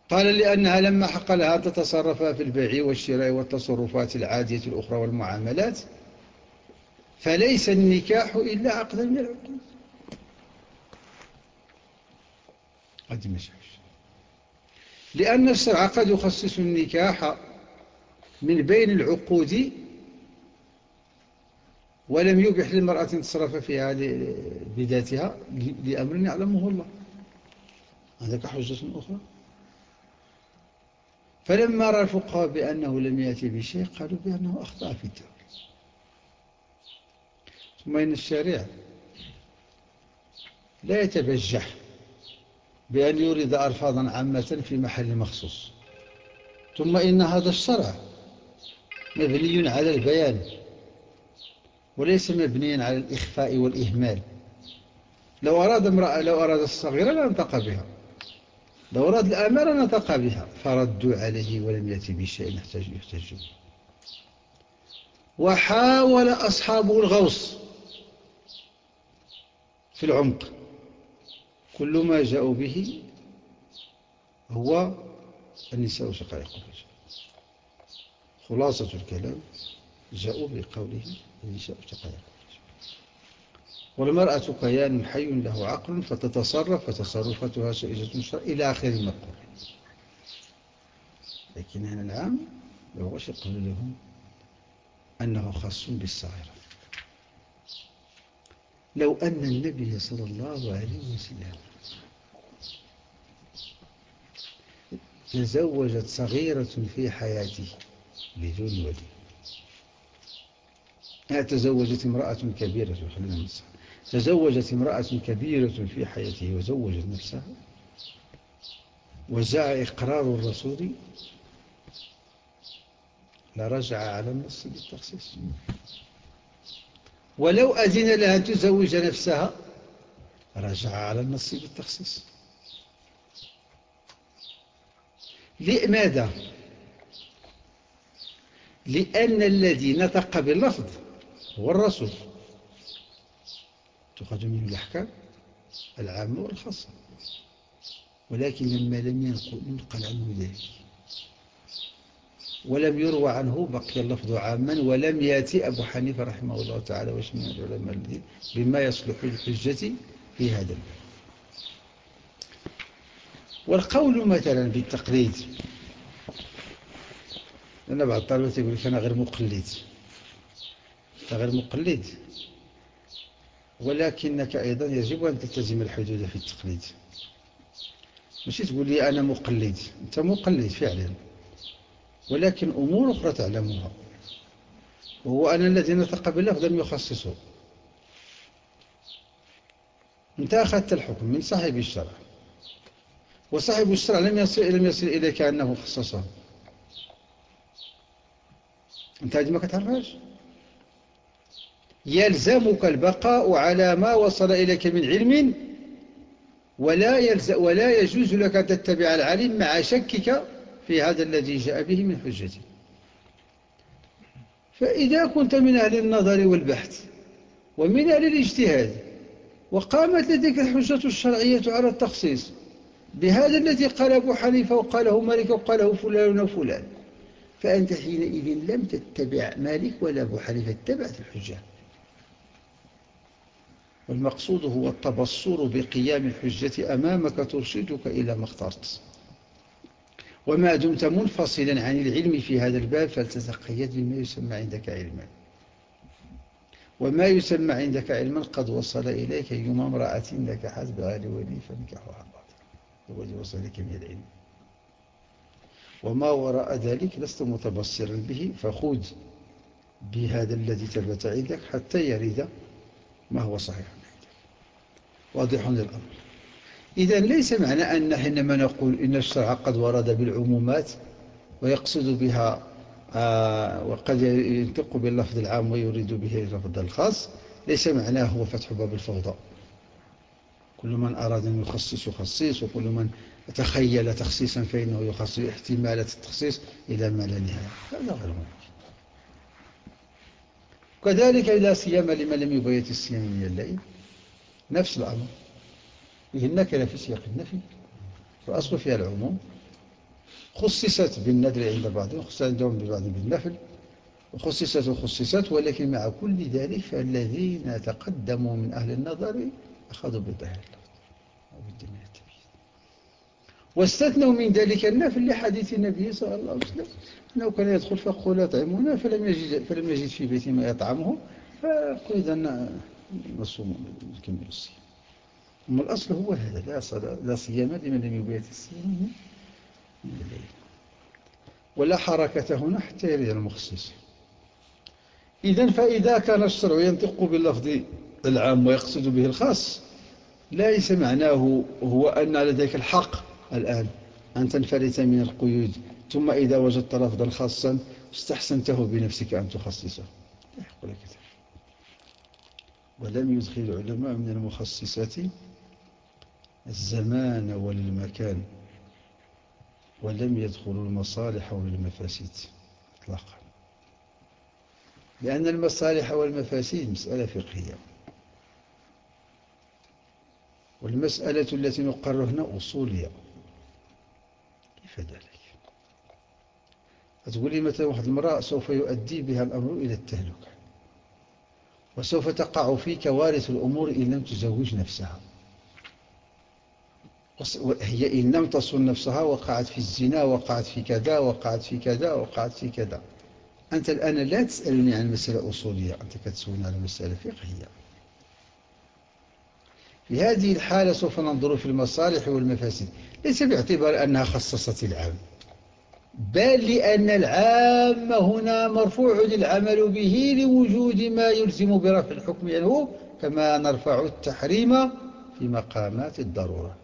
قال لأنها لما حق لها تتصرف في البيع والشراء والتصرفات العادية الأخرى والمعاملات فليس النكاح إلا عقدا من العقود. قد مشعش لأن الشرع قد يخصص النكاح من بين العقود ولم يبح للمرأة تصرف فيها بذاتها لأمر يعلمه الله. هذا حجة أخرى. فلما رأى الفقهاء بأنه لم يأتي بشيء قالوا بأنه أخطأ في التأويل ثم إن الشارع لا يتبجح بأن يورد ألفاظا عامة في محل مخصوص. ثم إن هذا الشرع مبني على البيان وليس مبنيا على الإخفاء والإهمال. لو أراد امرأة لو أراد الصغيرة لانطق بها. أراد الأمر نطق بها. فردوا عليه ولم يأتي بشيء يحتاج يحتاج. وحاول أصحابه الغوص في العمق. كل ما جاءوا به هو النساء شقائق الرجال. خلاصة الكلام جاءوا بقوله النساء شقائق. والمرأة كيان حي له عقل فتتصرف فتصرفاتها سائزة إلى آخر المقول لكن هنا العام ما هوش يقول لهم أنه خاص بالصغيرة. لو أن النبي صلى الله عليه وسلم تزوجت صغيرة في حياته بدون ولي. تزوجت امرأة كبيرة خلينا نصح تزوجت امرأة كبيرة في حياته وزوجت نفسها وجاء إقرار الرسول لرجع على النص بالتخصيص ولو أذن لها تزوج نفسها رجع على النص بالتخصيص لماذا؟ لأن الذي نطق باللفظ هو الرسول. تخرج منه الأحكام العامة والخاصة ولكن لما لم ينقل عنه ذلك. ولم يروى عنه بقي اللفظ عاما ولم يأتي أبو حنيفة رحمه الله تعالى من العلماء الذي بما يصلح الحجة في هذا والقول مثلا بالتقليد لأن بعض الطلبة يقول لك أنا غير مقلد. أنت غير مقلد. ولكنك أيضا يجب أن تلتزم الحدود في التقليد. ماشي تقول لي أنا مقلد. أنت مقلد فعلا. ولكن أمور أخرى تعلمها. وهو أنا الذي نطق باللفظ لم يخصصه. أنت أخذت الحكم من صاحب الشرع. وصاحب الشرع لم يصل, لم يصل إليك أنه خصصه. أنت هذه ما كتعرفهاش يلزمك البقاء على ما وصل إليك من علم ولا, ولا يجوز لك أن تتبع العلم مع شكك في هذا الذي جاء به من حجة. فإذا كنت من أهل النظر والبحث ومن أهل الاجتهاد وقامت لديك الحجة الشرعية على التخصيص بهذا الذي قال أبو حنيفة وقاله مالك وقاله فلان وفلان فأنت حينئذ لم تتبع مالك ولا أبو حنيفة اتبعت الحجة. والمقصود هو التبصر بقيام الحجة أمامك ترشدك إلى ما اخترت. وما دمت منفصلا عن العلم في هذا الباب فلتتقيد بما يسمى عندك علما. وما يسمى عندك علما قد وصل إليك يوم امرأة نكحت بغير ولي فنكحها باطل الذي وصل إليك من العلم. وما وراء ذلك لست متبصرا به فخذ بهذا الذي ثبت عندك حتى يرد ما هو صحيح. واضح للأمر. إذا ليس معنى أن حينما نقول إن الشرع قد ورد بالعمومات ويقصد بها آه وقد ينطق باللفظ العام ويريد به اللفظ الخاص ليس معناه هو فتح باب الفوضى. كل من أراد أن يخصص يخصص وكل من تخيل تخصيصا فإنه يخصص احتمالات التخصيص إلى ما لا نهاية. هذا غير ممكن كذلك لا سيما لمن لم يبيت الصيام من الليل. نفس الأمر. فيه النكرة في سياق النفي. فأصل فيها العموم. خصصت بالندر عند بعضهم خصصت عندهم ببعض بالنفل. وخصصت وخصصت ولكن مع كل ذلك فالذين تقدموا من أهل النظر أخذوا التبيين واستثنوا من ذلك النفل لحديث النبي صلى الله عليه وسلم. أنه كان يدخل فقول يطعمون فلم يجد, فلم يجد في بيته ما يطعمه. فقل نصوم نكمل الصيام أما الأصل هو هذا لا, صلاة لا صيام لمن لم يبيت الصيام من الليل ولا حركة هنا حتى يريد المخصص. إذا فإذا كان الشرع ينطق باللفظ العام ويقصد به الخاص ليس معناه هو أن لديك الحق الآن أن تنفلت من القيود. ثم إذا وجدت لفظا خاصا استحسنته بنفسك أن تخصصه. لا يحق لك ولم يدخل العلماء من المخصصات الزمان والمكان ولم يدخلوا المصالح والمفاسد اطلاقا. لأن المصالح والمفاسد مسألة فقهية. والمسألة التي نقر هنا أصولية. كيف ذلك؟ تقول لي مثلا واحد المرأة سوف يؤدي بها الأمر إلى التهلكة. وسوف تقع في كوارث الأمور إن لم تزوج نفسها. هي إن لم تصن نفسها وقعت في الزنا وقعت في كذا وقعت في كذا وقعت في كذا. أنت الآن لا تسألني عن مسألة أصولية أنت كتسولني على مسألة فقهية. في هذه الحالة سوف ننظر في المصالح والمفاسد. ليس باعتبار أنها خصصت العام. بل لأن العام هنا مرفوع العمل به لوجود ما يلزم برفع الحكم عنه كما نرفع التحريم في مقامات الضرورة.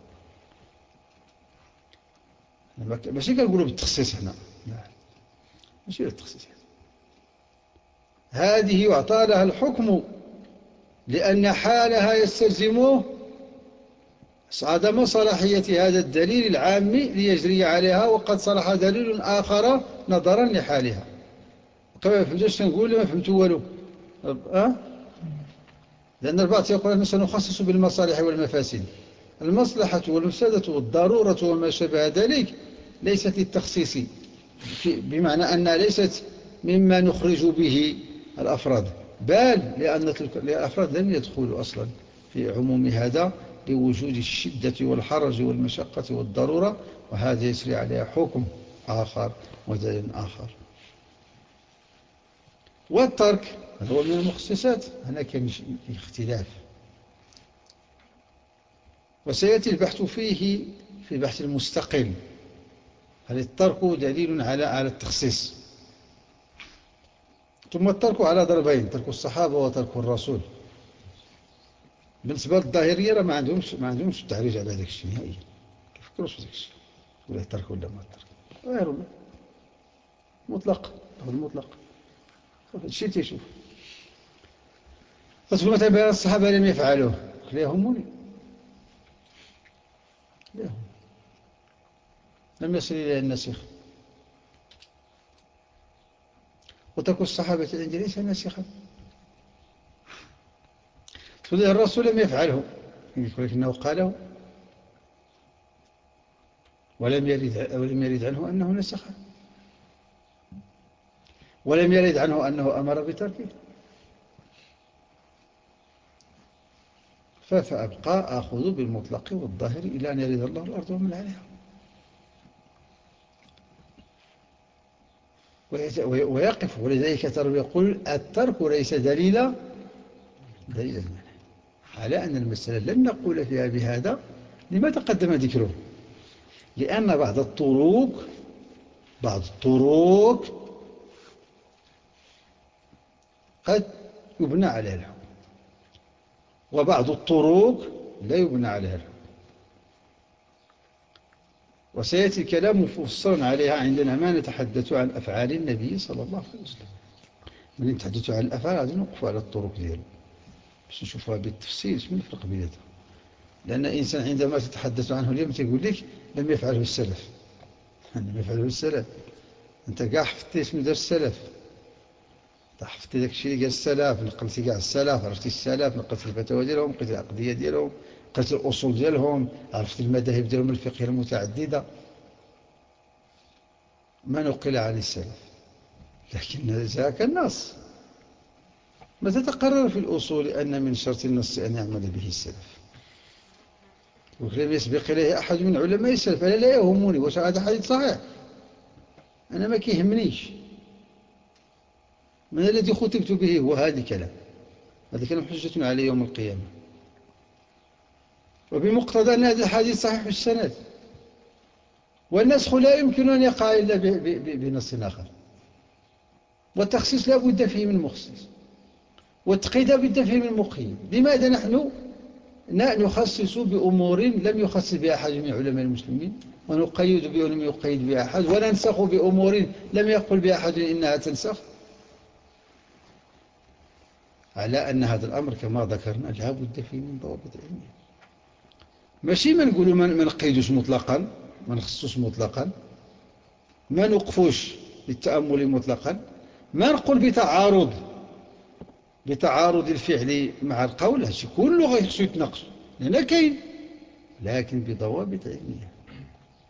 ماشي كنقولوا بالتخصيص هنا. ماشي بالتخصيص هذه يعطى لها الحكم لأن حالها يستلزمه عدم صلاحية هذا الدليل العام ليجري عليها وقد صلح دليل آخر نظرا لحالها. كما فهمتوش نقول؟ ما فهمتوا والو. أه؟ لأن البعض يقول أنه سنخصص بالمصالح والمفاسد. المصلحة والمفسدة والضرورة وما شابه ذلك ليست للتخصيص بمعنى أنها ليست مما نخرج به الأفراد بل لأن الأفراد لم يدخلوا أصلا في عموم هذا لوجود الشدة والحرج والمشقة والضرورة وهذا يسري عليها حكم آخر ودليل آخر. والترك هو من المخصصات هناك اختلاف. وسيأتي البحث فيه في بحث المستقل. هل الترك دليل على على التخصيص؟ ثم الترك على ضربين ترك الصحابة وترك الرسول. بالنسبة للظاهرية ما عندهمش ما عندهمش التعريج على هذاك الشيء نهائيا. كيفكروش في هذاك الشيء؟ ولا ترك ولا ما ترك غير مطلق. هو المطلق. الشيء تيشوف. فتقول مثلا بين الصحابة لم يفعلوه. لا يهمني لا يهم لم يصل إلى النسخ وترك الصحابة عندي ليس ناسخا. تقول الرسول لم يفعله. يقول لك إنه قاله. ولم يرد, ولم يرد عنه أنه نسخه ولم يرد عنه أنه أمر بتركه. فأبقى أخذ بالمطلق والظاهر إلى أن يرد الله الأرض ومن عليها. ويقف. ولذلك ترى يقول الترك ليس دليلا. دليلا. على أن المسألة لن نقول فيها بهذا لما تقدم ذكره. لأن بعض الطرق بعض الطرق قد يبنى عليها الحكم. وبعض الطرق لا يبنى عليها الحكم. وسيأتي الكلام مفصلا عليها عندنا ما نتحدث عن أفعال النبي صلى الله عليه وسلم. من نتحدث عن الأفعال هذه نوقف على الطرق ديالو باش نشوفها بالتفصيل شنو الفرق بيناتها لأن الإنسان عندما تتحدث عنه اليوم تقول لك لم يفعله السلف. لم يفعله السلف. أنت كاع حفظتي اسم دار السلف. حفظتي داك الشيء اللي قال السلف نقلتي كاع السلف عرفتي السلف نقلتي الفتاوى ديالهم نقلتي العقدية ديالهم نقلتي الأصول ديالهم عرفتي المذاهب ديالهم الفقهية المتعددة. ما نقل عن السلف. لكن ذاك النص متى تقرر في الأصول أن من شرط النص أن يعمل به السلف؟ ولم يسبق إليه أحد من علماء السلف. أنا لا يهمني واش هذا حديث صحيح. أنا ما كيهمنيش. من الذي خطبت به هو هذا الكلام. هذا كلام حجة عليه يوم القيامة. وبمقتضى أن هذا الحديث صحيح السند والنسخ لا يمكن أن يقع إلا بنص آخر. والتخصيص لا بد فيه من مخصص. والتقييد بد فيه من مقيد لماذا نحن نخصص بأمور لم يخصص بها أحد من علماء المسلمين؟ ونقيد بها لم يقيد بها أحد وننسخ بأمور لم يقل بها أحد إنها تنسخ؟ على أن هذا الأمر كما ذكرنا لا بد فيه من ضوابط علمية. ماشي ما نقولوا ما نقيدوش مطلقا ما نخصوش مطلقا ما نوقفوش للتأمل مطلقا ما نقول بتعارض بتعارض الفعل مع القول هادشي كله غيخصو يتناقش. لأن كاين. لكن بضوابط علمية.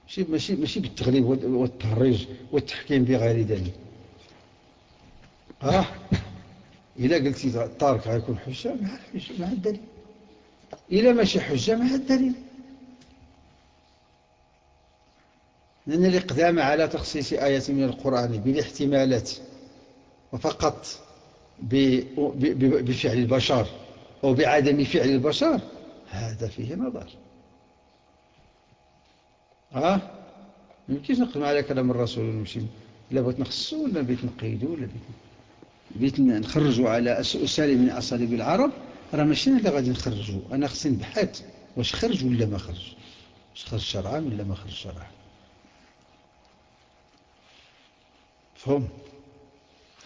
ماشي ماشي ماشي بالتغليب والتهريج والتحكيم بغير دليل. آه إلا قلتي التارك غيكون حجة مع الحجة مع الدليل إلا ماشي حجة مع الدليل لأن الإقدام على تخصيص آية من القرآن بالاحتمالات وفقط بفعل البشر أو بعدم فعل البشر هذا فيه نظر. ها؟ يمكنش نقدم على كلام الرسول ونمشي لا بغيت نخصو ولا بغيت نقيدو ولا بغيت نخرجوا على أساليب من أساليب العرب؟ راه ماشي أنا اللي غادي نخرجوا أنا خصني نبحث واش خرج ولا ما خرج؟ واش خرج شرعا ولا ما خرج شرعا؟ فهم؟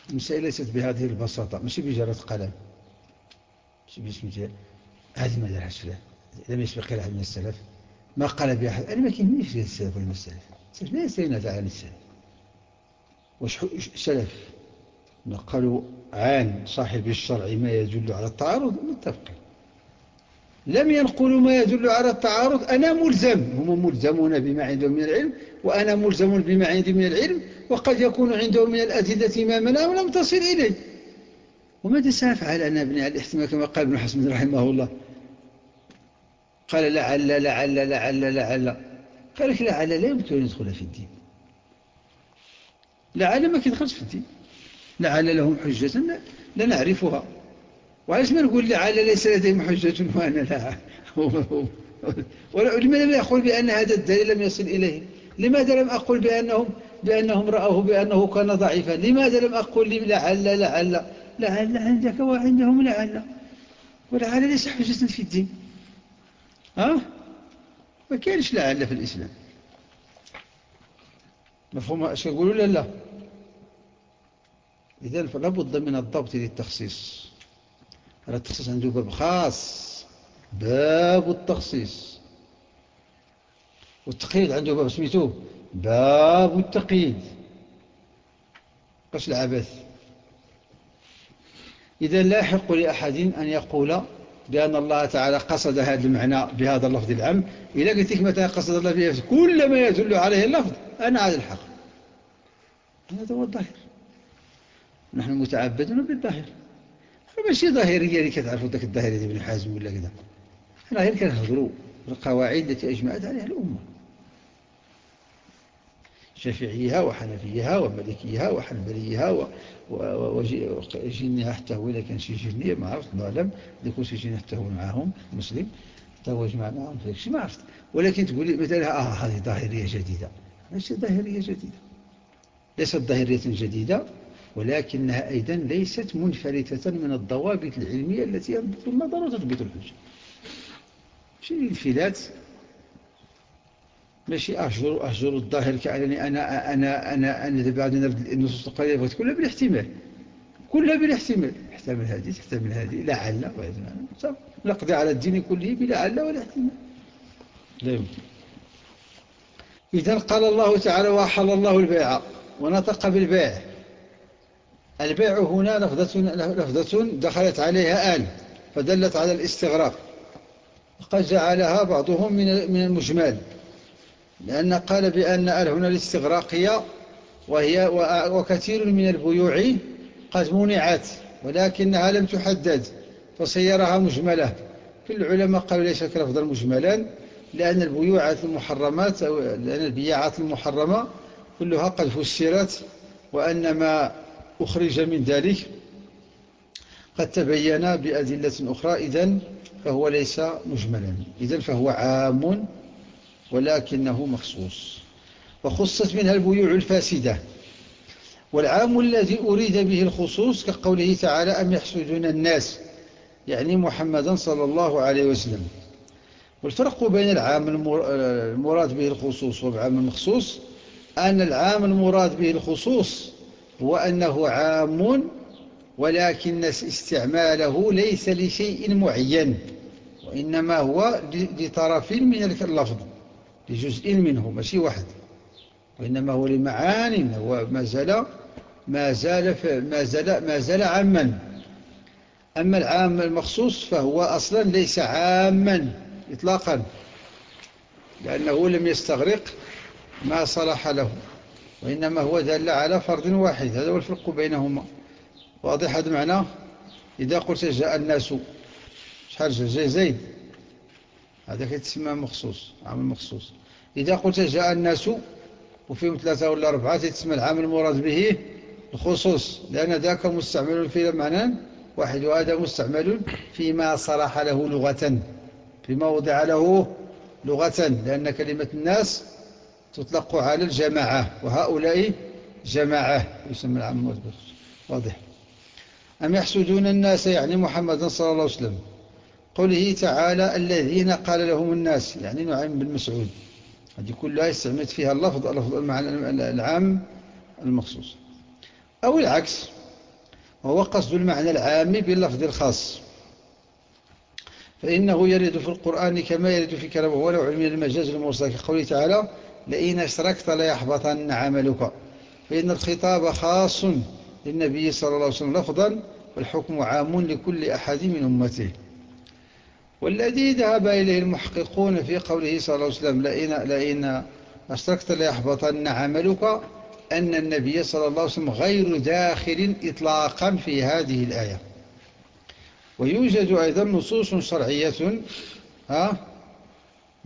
المسألة ليست بهذه البساطة ماشي بجرة قلم. ماشي باسم هذه ما دارهاش فلان لم يسبق لها من السلف. ما قال بها أحد. أنا ما كيهمنيش السلف ولا السلف. السلف لا يستغنى عن السلف. واش سلف قالوا عن صاحب الشرع ما يدل على التعارض متفقين لم ينقلوا ما يدل على التعارض أنا ملزم. هم ملزمون بما عندهم من العلم وأنا ملزم بما عندي من العلم وقد يكون عندهم من الأدلة ما منع ولم تصل إليه. وماذا سأفعل أنا ابن الإحتمال كما قال ابن حسن رحمه الله؟ قال لعل لعل لعل لعل. قال لك لعل لا يمكن أن يدخل في الدين. لعل ما كيدخلش في الدين. لعل لهم حجة لا نعرفها. وعلاش ما نقول لعل ليس لديهم حجة وأنا لا؟ ولماذا لا أقول بأن هذا الدليل لم يصل إليه؟ لماذا لم أقول بأنهم بأنهم رأوه بأنه كان ضعيفا. لماذا لم أقول لعل لعل؟ لعل عندك وعندهم لعل. ولعل ليس حجة في الدين. ها؟ ما كانش لعل في الإسلام. مفهوم؟ إيش يقولوا لا لا. إذا فلا بد من الضبط للتخصيص. هذا التخصيص عنده باب خاص. باب التخصيص. والتقييد عنده باب سميتوه. باب التقييد. قش العبث. إذا لا يحق لأحد أن يقول بأن الله تعالى قصد هذا المعنى بهذا اللفظ العام. إذا قلت لك متى قصد الله فيه كل ما يدل عليه اللفظ أنا على الحق. هذا هو الظاهر. نحن متعبدون بالظاهر. ماشي ظاهرية اللي كتعرفوا ذاك الظاهرية ابن حازم ولا كذا؟ إحنا غير كنهضروا القواعد التي أجمعت عليها الأمة. شافعيها وحنفيها ومالكيها وحنبليها وجنها حتى هو إذا كان شي جنية ما عرفت نعلم إذا كنت شي جنية حتى هو معهم مسلم حتى هو يجمع معهم الشيء ما عرفت. ولكن تقول لي مثلا آه هذه ظاهرية جديدة. ماشي ظاهرية جديدة. ليست ظاهرية جديدة ولكنها أيضا ليست منفلتة من الضوابط العلمية التي ينبط النظر وتثبت الحجة. شيء الانفلات؟ ماشي أهجر, أهجر الظاهر كأنني أنا أنا أنا أنا دابا نرد النصوص القرآنية بغيت كلها بالاحتمال كلها بالاحتمال احتمل هذه تحتمل هذه لعل نقضي على الدين كله بلعل ولا احتمال. لا يمكن. إذا قال الله تعالى وحل الله البيع ونطق بالبيع. البيع هنا لفظة, لفظة دخلت عليها آل فدلت على الاستغراق. وقد جعلها بعضهم من المجمال لأن قال بأن آل هنا الاستغراقية وهي وكثير من البيوع قد منعت ولكنها لم تحدد فصيرها مجملة. كل العلماء قالوا ليس كلفظا مجملا لأن البيوعات المحرمات أو لأن البياعات المحرمة كلها قد فسرت وأن ما أخرج من ذلك قد تبين بأدلة أخرى. إذن فهو ليس مجملا. إذن فهو عام ولكنه مخصوص. وخصت منها البيوع الفاسدة. والعام الذي أريد به الخصوص كقوله تعالى أم يحسدون الناس؟ يعني محمدا صلى الله عليه وسلم. والفرق بين العام المراد به الخصوص والعام المخصوص أن العام المراد به الخصوص هو أنه عام ولكن استعماله ليس لشيء معين وإنما هو لطرف من اللفظ. لجزء منه ماشي واحد. وإنما هو لمعان هو ما زال ما زال ما زال ما زال عاما. أما العام المخصوص فهو أصلا ليس عاما إطلاقا لأنه لم يستغرق ما صلح له. وإنما هو دل على فرد واحد هذا هو الفرق بينهما. واضح هذا معناه إذا قلت جاء الناس شحال جاء زيد. هذا كيتسمى مخصوص عمل مخصوص. إذا قلت جاء الناس وفيهم ثلاثة ولا أربعة تسمى العام المراد به الخصوص لأن ذاك مستعمل في معنى واحد وهذا مستعمل فيما صلح له لغة فيما وضع له لغة لأن كلمة الناس تطلق على الجماعة وهؤلاء جماعة يسمى العام المراد واضح. أم يحسدون الناس يعني محمد صلى الله عليه وسلم؟ قوله تعالى الذين قال لهم الناس يعني نعيم بن مسعود هذه كلها استعملت فيها اللفظ اللفظ المعنى العام المخصوص. أو العكس وهو قصد المعنى العام باللفظ الخاص. فإنه يرد في القرآن كما يرد في كلامه ولو علم المجاز المرسل كقوله تعالى لئن أشركت ليحبطن عملك فإن الخطاب خاص للنبي صلى الله عليه وسلم لفظا والحكم عام لكل أحد من أمته. والذي ذهب إليه المحققون في قوله صلى الله عليه وسلم لئن, لئن أشركت ليحبطن عملك أن النبي صلى الله عليه وسلم غير داخل إطلاقا في هذه الآية. ويوجد أيضا نصوص شرعية ها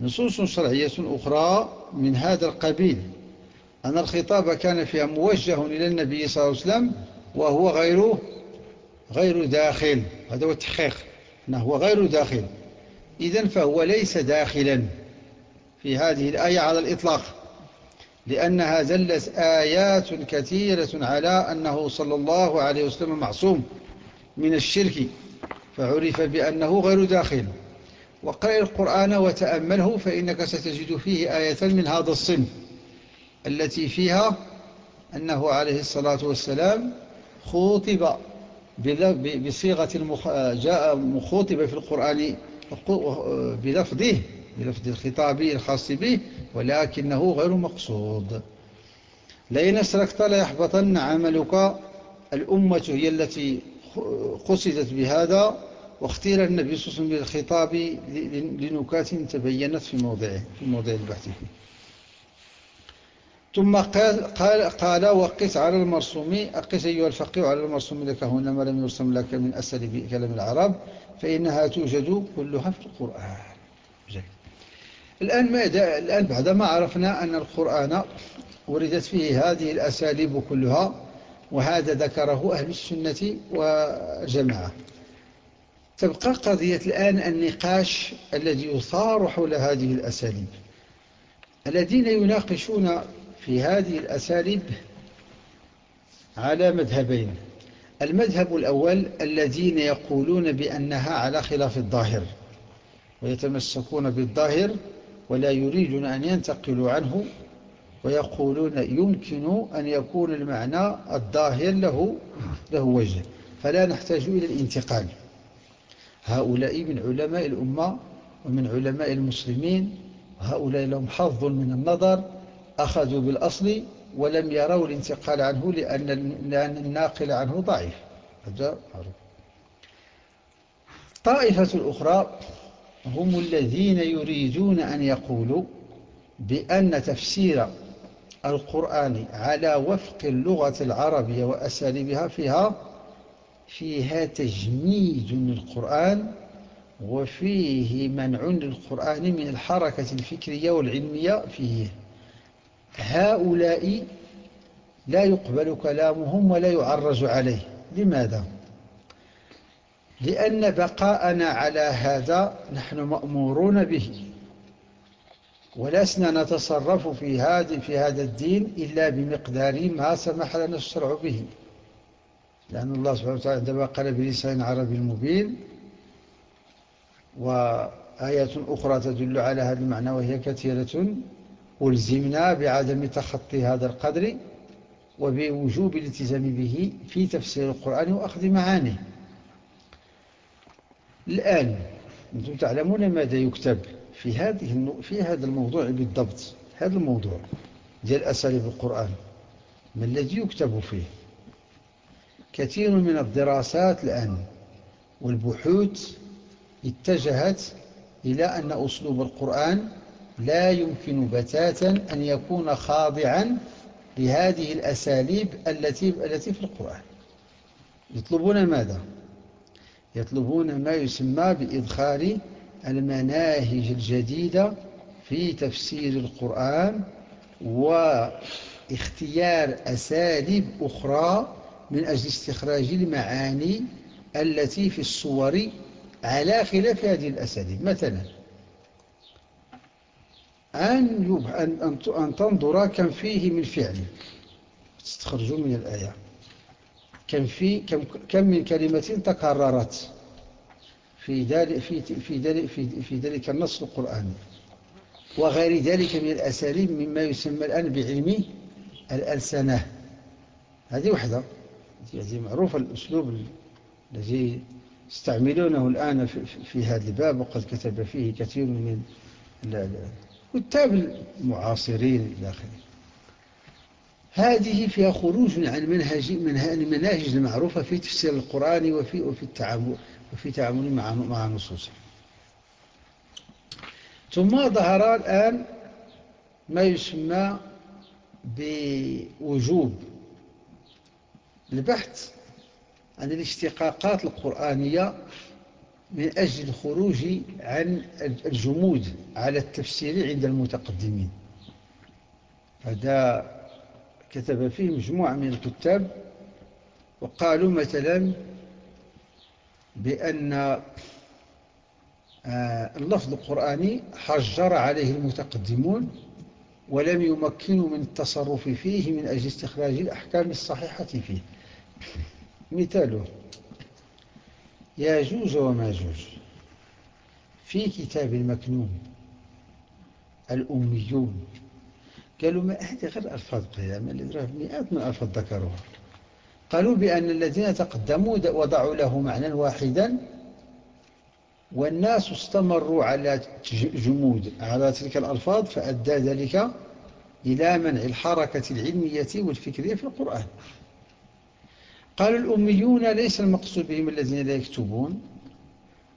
نصوص شرعية أخرى من هذا القبيل. أن الخطاب كان فيها موجه إلى النبي صلى الله عليه وسلم وهو غير غير داخل. هذا هو التحقيق. أنه هو غير داخل. إذن فهو ليس داخلا في هذه الآية على الإطلاق لأنها دلت آيات كثيرة على أنه صلى الله عليه وسلم معصوم من الشرك فعرف بأنه غير داخل وقرأ القرآن وتأمله فإنك ستجد فيه آية من هذا الصنف التي فيها أنه عليه الصلاة والسلام خوطب بصيغة. جاء مخوطب في القرآن بلفظه بلفظ الخطاب الخاص به ولكنه غير مقصود. لئن أسركت ليحبطن عملك. الأمة هي التي قصدت بهذا واختير النبي صلى الله عليه وسلم بالخطاب لنكات تبينت في موضعه في موضع البحث. فيه ثم قال, قال, قال وقس على المرسوم أقس أيها الفقيه على المرسوم لك هنا ما لم يرسم لك من أسل كلام العرب فإنها توجد كلها في القرآن. جيد. الآن, ماذا؟ الآن بعدما عرفنا أن القرآن وردت فيه هذه الأساليب كلها وهذا ذكره أهل السنة والجماعة. تبقى قضية الآن النقاش الذي يثار حول هذه الأساليب. الذين يناقشون في هذه الأساليب على مذهبين. المذهب الأول الذين يقولون بأنها على خلاف الظاهر ويتمسكون بالظاهر ولا يريدون أن ينتقلوا عنه ويقولون يمكن أن يكون المعنى الظاهر له, له وجه. فلا نحتاج إلى الانتقال. هؤلاء من علماء الأمة ومن علماء المسلمين هؤلاء لهم حظ من النظر أخذوا بالأصل ولم يروا الانتقال عنه لأن, لأن الناقل عنه ضعيف. هذا معروف. الطائفة الأخرى هم الذين يريدون أن يقولوا بأن تفسير القرآن على وفق اللغة العربية وأساليبها فيها فيها تجميد للقرآن وفيه منع للقرآن من الحركة الفكرية والعلمية فيه. هؤلاء لا يقبل كلامهم ولا يعرج عليه لماذا؟ لأن بقاءنا على هذا نحن مأمورون به ولسنا نتصرف في هذا في هذا الدين إلا بمقدار ما سمح لنا الشرع به لأن الله سبحانه وتعالى عندما قال بلسان عربي مبين وآيات أخرى تدل على هذا المعنى وهي كثيرة ألزمنا بعدم تخطي هذا القدر وبوجوب الالتزام به في تفسير القرآن وأخذ معانيه. الآن أنتم تعلمون ماذا يكتب في هذه في هذا الموضوع بالضبط. هذا الموضوع ديال أساليب القرآن. ما الذي يكتب فيه؟ كثير من الدراسات الآن والبحوث اتجهت إلى أن أسلوب القرآن لا يمكن بتاتا أن يكون خاضعا لهذه الأساليب التي التي في القرآن يطلبون ماذا؟ يطلبون ما يسمى بإدخال المناهج الجديدة في تفسير القرآن واختيار أساليب أخرى من أجل استخراج المعاني التي في الصور على خلاف هذه الأساليب مثلا أن, أن, أن تنظر كم فيه من فعل. تستخرجوا من الآية. كم, في كم, كم من كلمة تكررت. في ذلك, في, في, ذلك, في, في ذلك النص القرآني وغير ذلك من الأساليب مما يسمى الآن بعلم الألسنة. هذه وحدة. هذه معروفة الأسلوب الذي يستعملونه الآن في, في هذا الباب وقد كتب فيه كثير من الكتاب المعاصرين آخره. هذه فيها خروج عن منهج من المناهج المعروفة في تفسير القرآن وفي وفي التعامل وفي تعامل مع مع نصوصه. ثم ظهر الآن ما يسمى بوجوب البحث عن الاشتقاقات القرآنية من أجل الخروج عن الجمود على التفسير عند المتقدمين. هذا كتب فيه مجموعة من الكتاب وقالوا مثلا بأن آه، اللفظ القرآني حجر عليه المتقدمون ولم يمكنوا من التصرف فيه من أجل استخراج الأحكام الصحيحة فيه. مثاله. ياجوج وماجوج في كتاب مكنون الأميون. قالوا ما هذه غير ألفاظ قيامة اللي مئات من الألفاظ ذكروها. قالوا بأن الذين تقدموا وضعوا له معنى واحدا والناس استمروا على جمود على تلك الألفاظ فأدى ذلك إلى منع الحركة العلمية والفكرية في القرآن. قال الأميون ليس المقصود بهم الذين لا يكتبون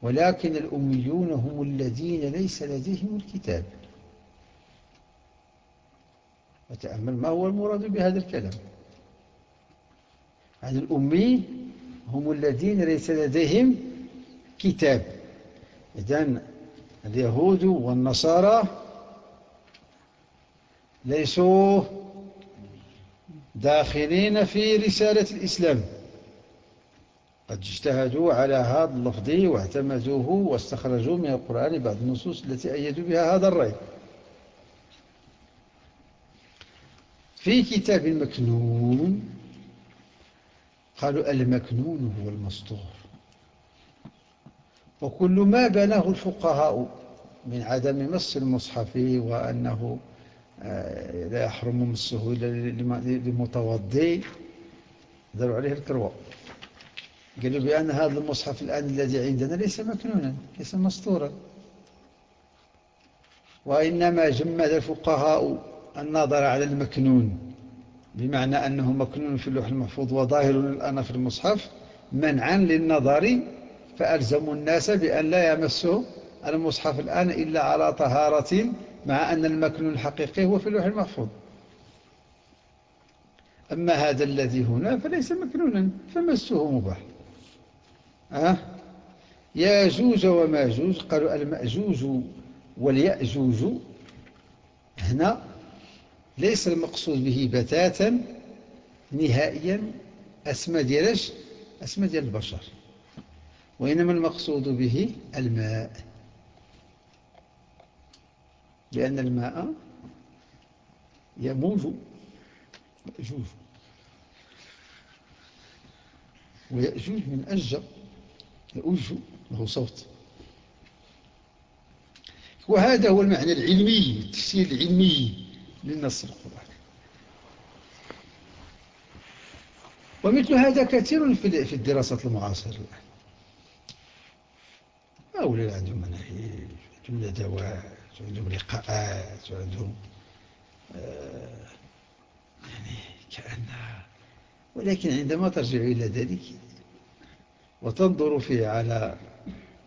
ولكن الأميون هم الذين ليس لديهم الكتاب. وتأمل ما هو المراد بهذا الكلام. عن الأمي هم الذين ليس لديهم كتاب. إذن اليهود والنصارى ليسوا داخلين في رسالة الإسلام. قد اجتهدوا على هذا اللفظ واعتمدوه واستخرجوا من القرآن بعض النصوص التي أيدوا بها هذا الرأي. في كتاب المكنون قالوا المكنون هو المسطور. وكل ما بناه الفقهاء من عدم مس المصحف وأنه لا يحرم مسه إلا لمتوضي داروا عليه الكروة. قالوا بأن هذا المصحف الآن الذي عندنا ليس مكنونا ليس مسطورا. وإنما جمد الفقهاء النظر على المكنون بمعنى أنه مكنون في اللوح المحفوظ وظاهر الآن في المصحف منعا للنظر فألزموا الناس بأن لا يمسوا المصحف الآن إلا على طهارة مع أن المكنون الحقيقي هو في اللوح المحفوظ. أما هذا الذي هنا فليس مكنونا فمسه مباح. أه؟ ياجوج وماجوج قالوا المأجوج واليأجوج هنا ليس المقصود به بتاتا نهائيا أسمى ديالش أسمى ديال البشر. وإنما المقصود به الماء. لأن الماء يموج مأجوج ويأجوج من أجة يأج له صوت. وهذا هو المعنى العلمي التفسير العلمي للنص القرآني. ومثل هذا كثير في الدراسات المعاصرة الآن. هؤلاء عندهم مناهج عندهم ندوات وعندهم لقاءات وعندهم آه يعني كأنها ولكن عندما ترجع إلى ذلك وتنظر فيه على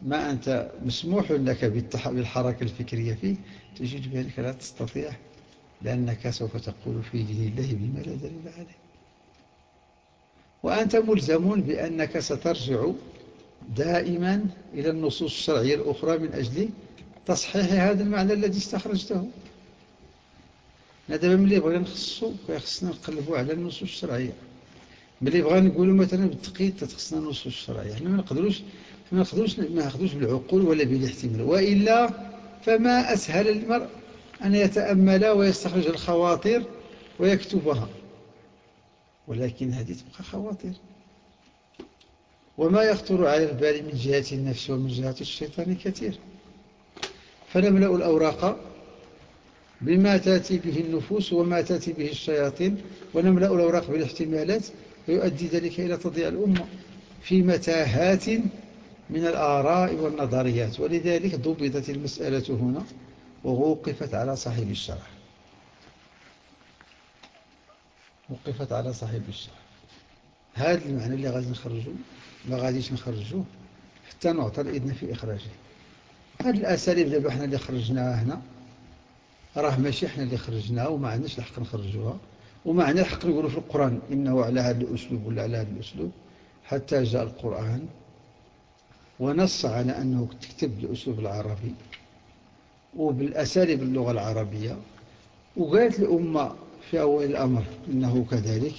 ما أنت مسموح لك بالحركة الفكرية فيه تجد بأنك لا تستطيع لأنك سوف تقول في دين الله بما لا دليل عليه. وأنت ملزم بأنك سترجع دائما إلى النصوص الشرعية الأخرى من أجل تصحيح هذا المعنى الذي استخرجته. دابا ملي بغينا نخصصو خصنا نقلبوا على النصوص الشرعية. ملي بغا نقولوا مثلا بالتقييد تخصنا النصوص الشرعية. حنا ما نقدروش ما ناخذوش ما ناخذوش بالعقول ولا بالاحتمال. وإلا فما أسهل المرء أن يتأمل ويستخرج الخواطر ويكتبها. ولكن هذه تبقى خواطر. وما يخطر على البال من جهة النفس ومن جهة الشيطان كثير. فنملأ الأوراق بما تأتي به النفوس وما تأتي به الشياطين ونملأ الأوراق بالاحتمالات ويؤدي ذلك إلى تضيع الأمة في متاهات من الآراء والنظريات. ولذلك ضبطت المسألة هنا ووقفت على صاحب الشرح. وقفت على صاحب الشرح. هذا المعنى اللي غادي نخرجه ما غاديش نخرجوه حتى نعطى الإذن في إخراجه. هذه الأساليب دابا إحنا اللي خرجناها هنا راه ماشي إحنا اللي خرجناها وما عندناش الحق نخرجوها. وما عندنا الحق نقولوا في القرآن إنه على هذا الأسلوب ولا على هذا الأسلوب حتى جاء القرآن ونص على أنه تكتب بالأسلوب العربي وبالأساليب اللغة العربية. وقالت الأمة في أول الأمر إنه كذلك.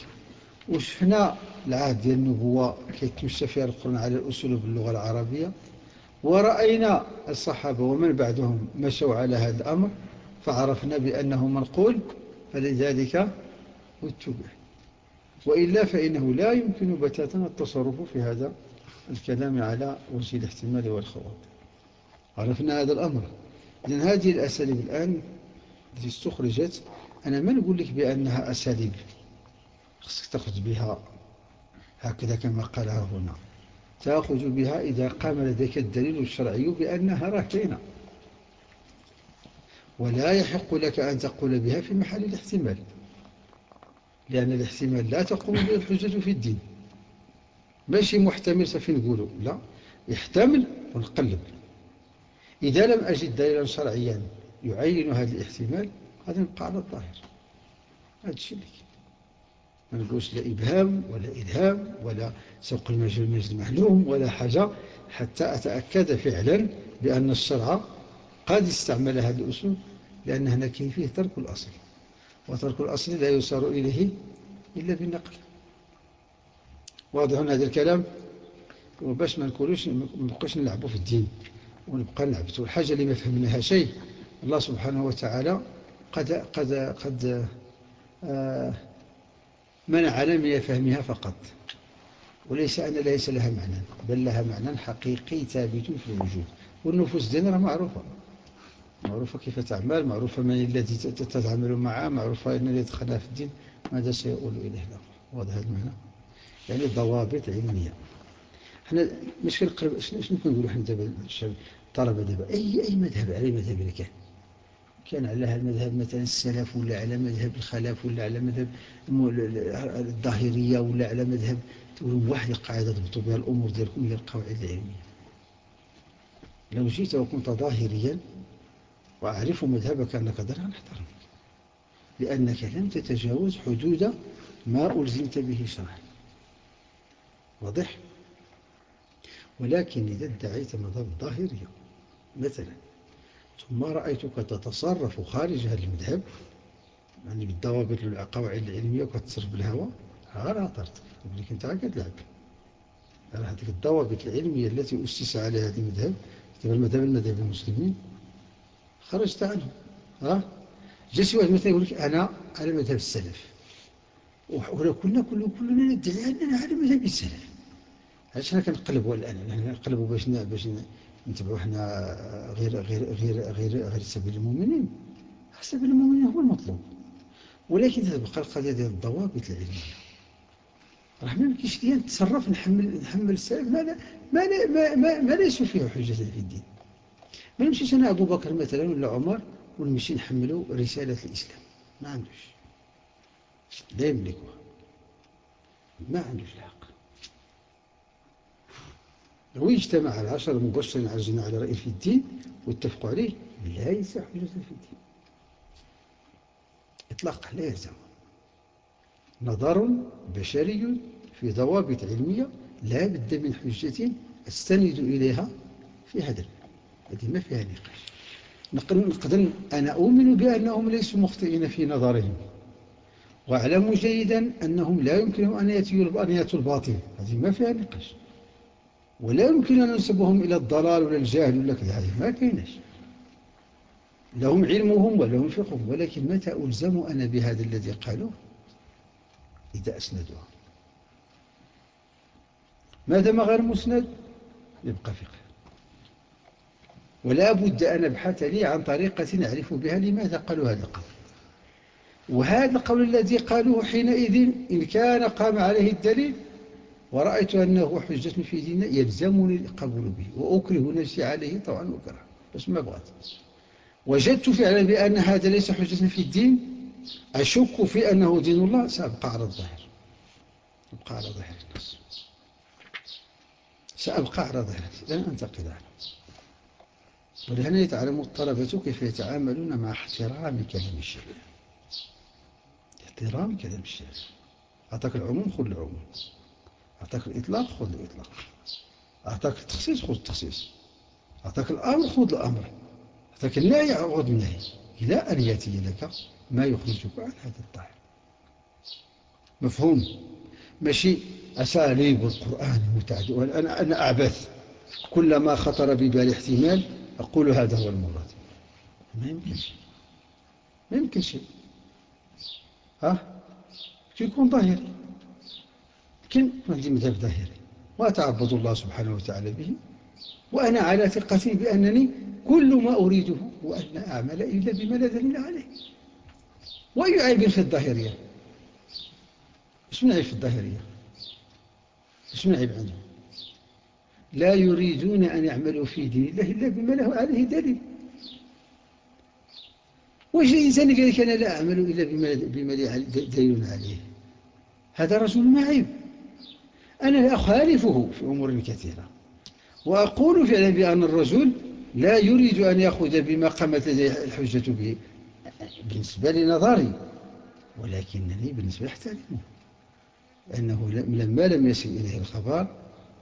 وشفنا العهد ديال النبوة كيتمشى فيها القرآن على الأسلوب باللغة العربية؟ ورأينا الصحابة ومن بعدهم مشوا على هذا الأمر فعرفنا بأنه منقول فلذلك اتبع. وإلا فإنه لا يمكن بتاتا التصرف في هذا الكلام على وجه الاحتمال والخواطر. عرفنا هذا الأمر. إذن هذه الأساليب الآن التي استخرجت أنا ما نقول لك بأنها أساليب خصك تأخذ بها هكذا كما قالها هنا. تأخذ بها إذا قام لديك الدليل الشرعي بأنها راكينة ولا يحق لك أن تقول بها في محل الاحتمال لأن الاحتمال لا تقوم به الحجة في الدين. ماشي محتمل سفين نقوله لا. يحتمل ونقلب. إذا لم أجد دليلا شرعيا يعين هذا الاحتمال هذا يبقى على الظاهر. هذا الشيء ما نقولش لا إبهام ولا إلهام ولا سوق المجهول من المعلوم ولا حاجة حتى أتأكد فعلا بأن الشرع قد استعمل هذا الأسلوب لأن هنا فيه ترك الأصل. وترك الأصل لا يسار إليه إلا بالنقل. واضح هذا الكلام؟ وباش ما نقولوش ما نبقاش نلعبوا في الدين ونبقى نلعبوا الحاجة اللي ما فهمناها شيء الله سبحانه وتعالى قد قد قد آه منعنا من فهمها فقط. وليس أن ليس لها معنى بل لها معنى حقيقي ثابت في الوجود. والنفوس ديننا معروفة. معروفة كيف تعمل معروفة من الذي تتعامل معه معروفة أن الذي دخلها في الدين ماذا سيقول إليه له واضح هذا المعنى؟ يعني ضوابط علمية. إحنا مش كنقرب شنو كنقولوا إحنا دابا الشباب؟ الطلبة دابا أي أي مذهب على مذهب اللي كان؟ كان على المذهب مثلا السلف ولا على مذهب الخلاف ولا على مذهب الظاهرية ولا على مذهب واحد القاعدة تضبطوا بها الأمور ديالكم هي القواعد العلمية. لو جيت وكنت ظاهريا وأعرف مذهبك أنك ضرر نحترمك لأنك لم تتجاوز حدود ما ألزمت به شرعا. واضح؟ ولكن إذا ادعيت مذهب الظاهرية مثلا ثم رأيتك تتصرف خارج هذا المذهب يعني بالضوابط القواعد العلمية وكتصرف بالهواء. غير هطرت لك. انت كتلعب على هذه الضوابط العلمية التي أسس عليها هذا المذهب المذهب المذهب المسلمين. خرجت عنه. ها؟ جاء سي واحد مثلا يقول لك أنا على مذهب السلف. ولا كلنا كلنا كلنا ندعي أننا على مذهب السلف. علاش أنا كنقلبوا الآن؟ نقلبوا باش باش نتبعوا إحنا غير غير غير غير غير سبيل المؤمنين. سبيل المؤمنين هو المطلوب. ولكن تبقى القضية ديال الضوابط العلميه راه ما يمكنش لي نتصرف نحمل نحمل السلف ما لا ما لا ما, ما, ما ليس فيه حجة في الدين. ما نمشيش أنا أبو بكر مثلا ولا عمر ونمشي نحمله رسالة الإسلام. ما عندوش. لا يملكها. ما عندوش الحق. لو اجتمع العشر المبشرين على الجنة على رأي في الدين واتفقوا عليه لا يصح حجة في الدين. إطلاق لا يلزم. نظر بشري في ضوابط علمية لا بد من حجة أستند إليها في هذا هذه ما فيها نقاش. نقدر أنا أؤمن بأنهم ليسوا مخطئين في نظرهم. وأعلم جيدا أنهم لا يمكنهم أن يأتوا الباطل. هذه ما فيها نقاش. ولا يمكن أن ننسبهم إلى الضلال ولا الجاهل ولا كذا. هذه ما كاينش لهم علمهم ولهم فقهم ولكن متى ألزم أنا بهذا الذي قالوه؟ إذا أسندوها ما دام غير مسند؟ يبقى فقه. ولا بد أن أبحث لي عن طريقة نعرف بها لماذا قالوا هذا القول. وهذا القول الذي قالوه حينئذ إن كان قام عليه الدليل ورأيت أنه حجة في ديننا يلزمني القبول به وأكره نفسي عليه طبعا وكره بس ما بغيت وجدت فعلا بأن هذا ليس حجة في الدين. أشك في أنه دين الله. سأبقى على الظاهر. أبقى على ظاهر الناس. سأبقى على ظاهر لن أنتقل عنه. ولهنا يتعلم الطلبة كيف يتعاملون مع احترام كلام الشريعة احترام كلام الشريعة أعطاك العموم خذ العموم. أعطاك الإطلاق خذ الإطلاق. أعطاك التخصيص خذ التخصيص. أعطاك الأمر خذ الأمر. أعطاك النهي خذ النهي. إلى أن يأتي لك ما يخرجك عن هذا الطاعة مفهوم؟ ماشي. أساليب القرآن المتعدد أنا, أنا أعبث. كلما خطر ببالي احتمال أقول هذا هو المراد. ما يمكن شيء. ما يمكن شيء. ها؟ يكون ظاهري لكن عندي مذهب ظاهري وأتعبد الله سبحانه وتعالى به وأنا على ثقة بأنني كل ما أريده وأن أعمل إلا بما لا دليل عليه. وأي عيب في الظاهرية؟ من عيب في الظاهرية. من عيب عندهم لا يريدون أن يعملوا في دين الله إلا بما له عليه دليل. وش الإنسان قال لك أنا لا أعمل إلا بما لي دليل عليه. هذا رجل معيب أنا أخالفه في أمور كثيرة. وأقول فعلا بأن الرجل لا يريد أن يأخذ بما قامت لديه الحجة به بالنسبة لنظري ولكنني بالنسبة احترمه أنه لما لم يصل إليه الخبر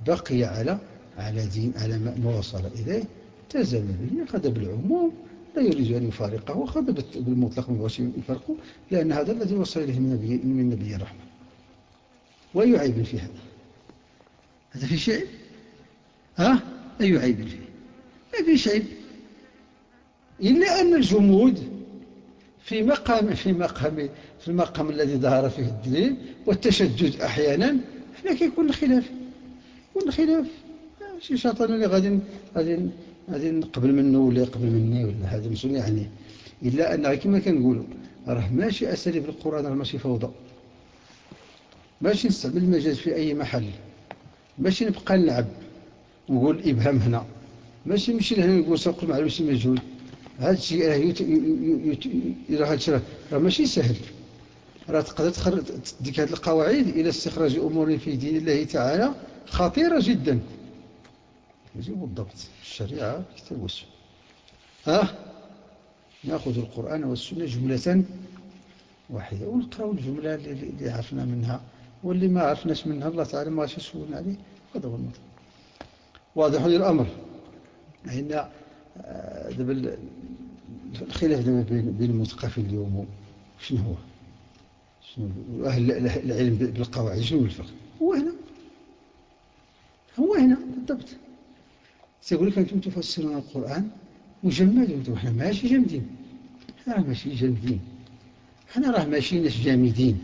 بقي على على دين على ما وصل إليه تزم به أخذ بالعموم لا يريد أن يفارقه وأخذ بالمطلق من يفرقه لأن هذا الذي وصل إليه من نبي, من نبي الرحمة وأي عيب في هذا. هذا في شيء؟ ها؟ أي عيب فيه. ما في شيء. إلا أن الجمود في مقام في مقام في المقام الذي ظهر فيه الدليل والتشدد أحيانا هناك يكون الخلاف. يكون الخلاف. شي شيطان اللي غادي غادي غادي نقبل منه ولا يقبل مني ولا هذا مسؤول يعني. إلا أن كما كنقولوا راه ماشي أساليب القرآن راه ماشي فوضى. ماشي نستعمل المجاز في أي محل. ماشي نبقى نلعب. ونقول إبهام هنا. ماشي نمشي لهنا نقول سوق شي مجهول. هذا الشيء راه هذا راه ماشي سهل. راه تقدر تديك هذه القواعد إلى استخراج أمور في دين الله تعالى خطيرة جدا. يجب الضبط الشريعة كتاب والسنة ها؟ نأخذ القرآن والسنة جملة واحدة. ونقرأ الجملة اللي عرفنا منها. واللي ما عرفناش منها الله تعالى ما يسولنا عليه. هذا هو المطلب واضح لي الأمر. هنا آه، دابا الخلاف دابا بين المثقفين اليوم شنو هو؟ شنو أهل العلم بالقواعد شنو الفرق؟ هو هنا. هو هنا بالضبط. سيقول لك أنتم تفسرون القرآن مجمد وأنتم إحنا ماشي جامدين. راه ماشي جامدين. إحنا راه ماشي ناس جامدين.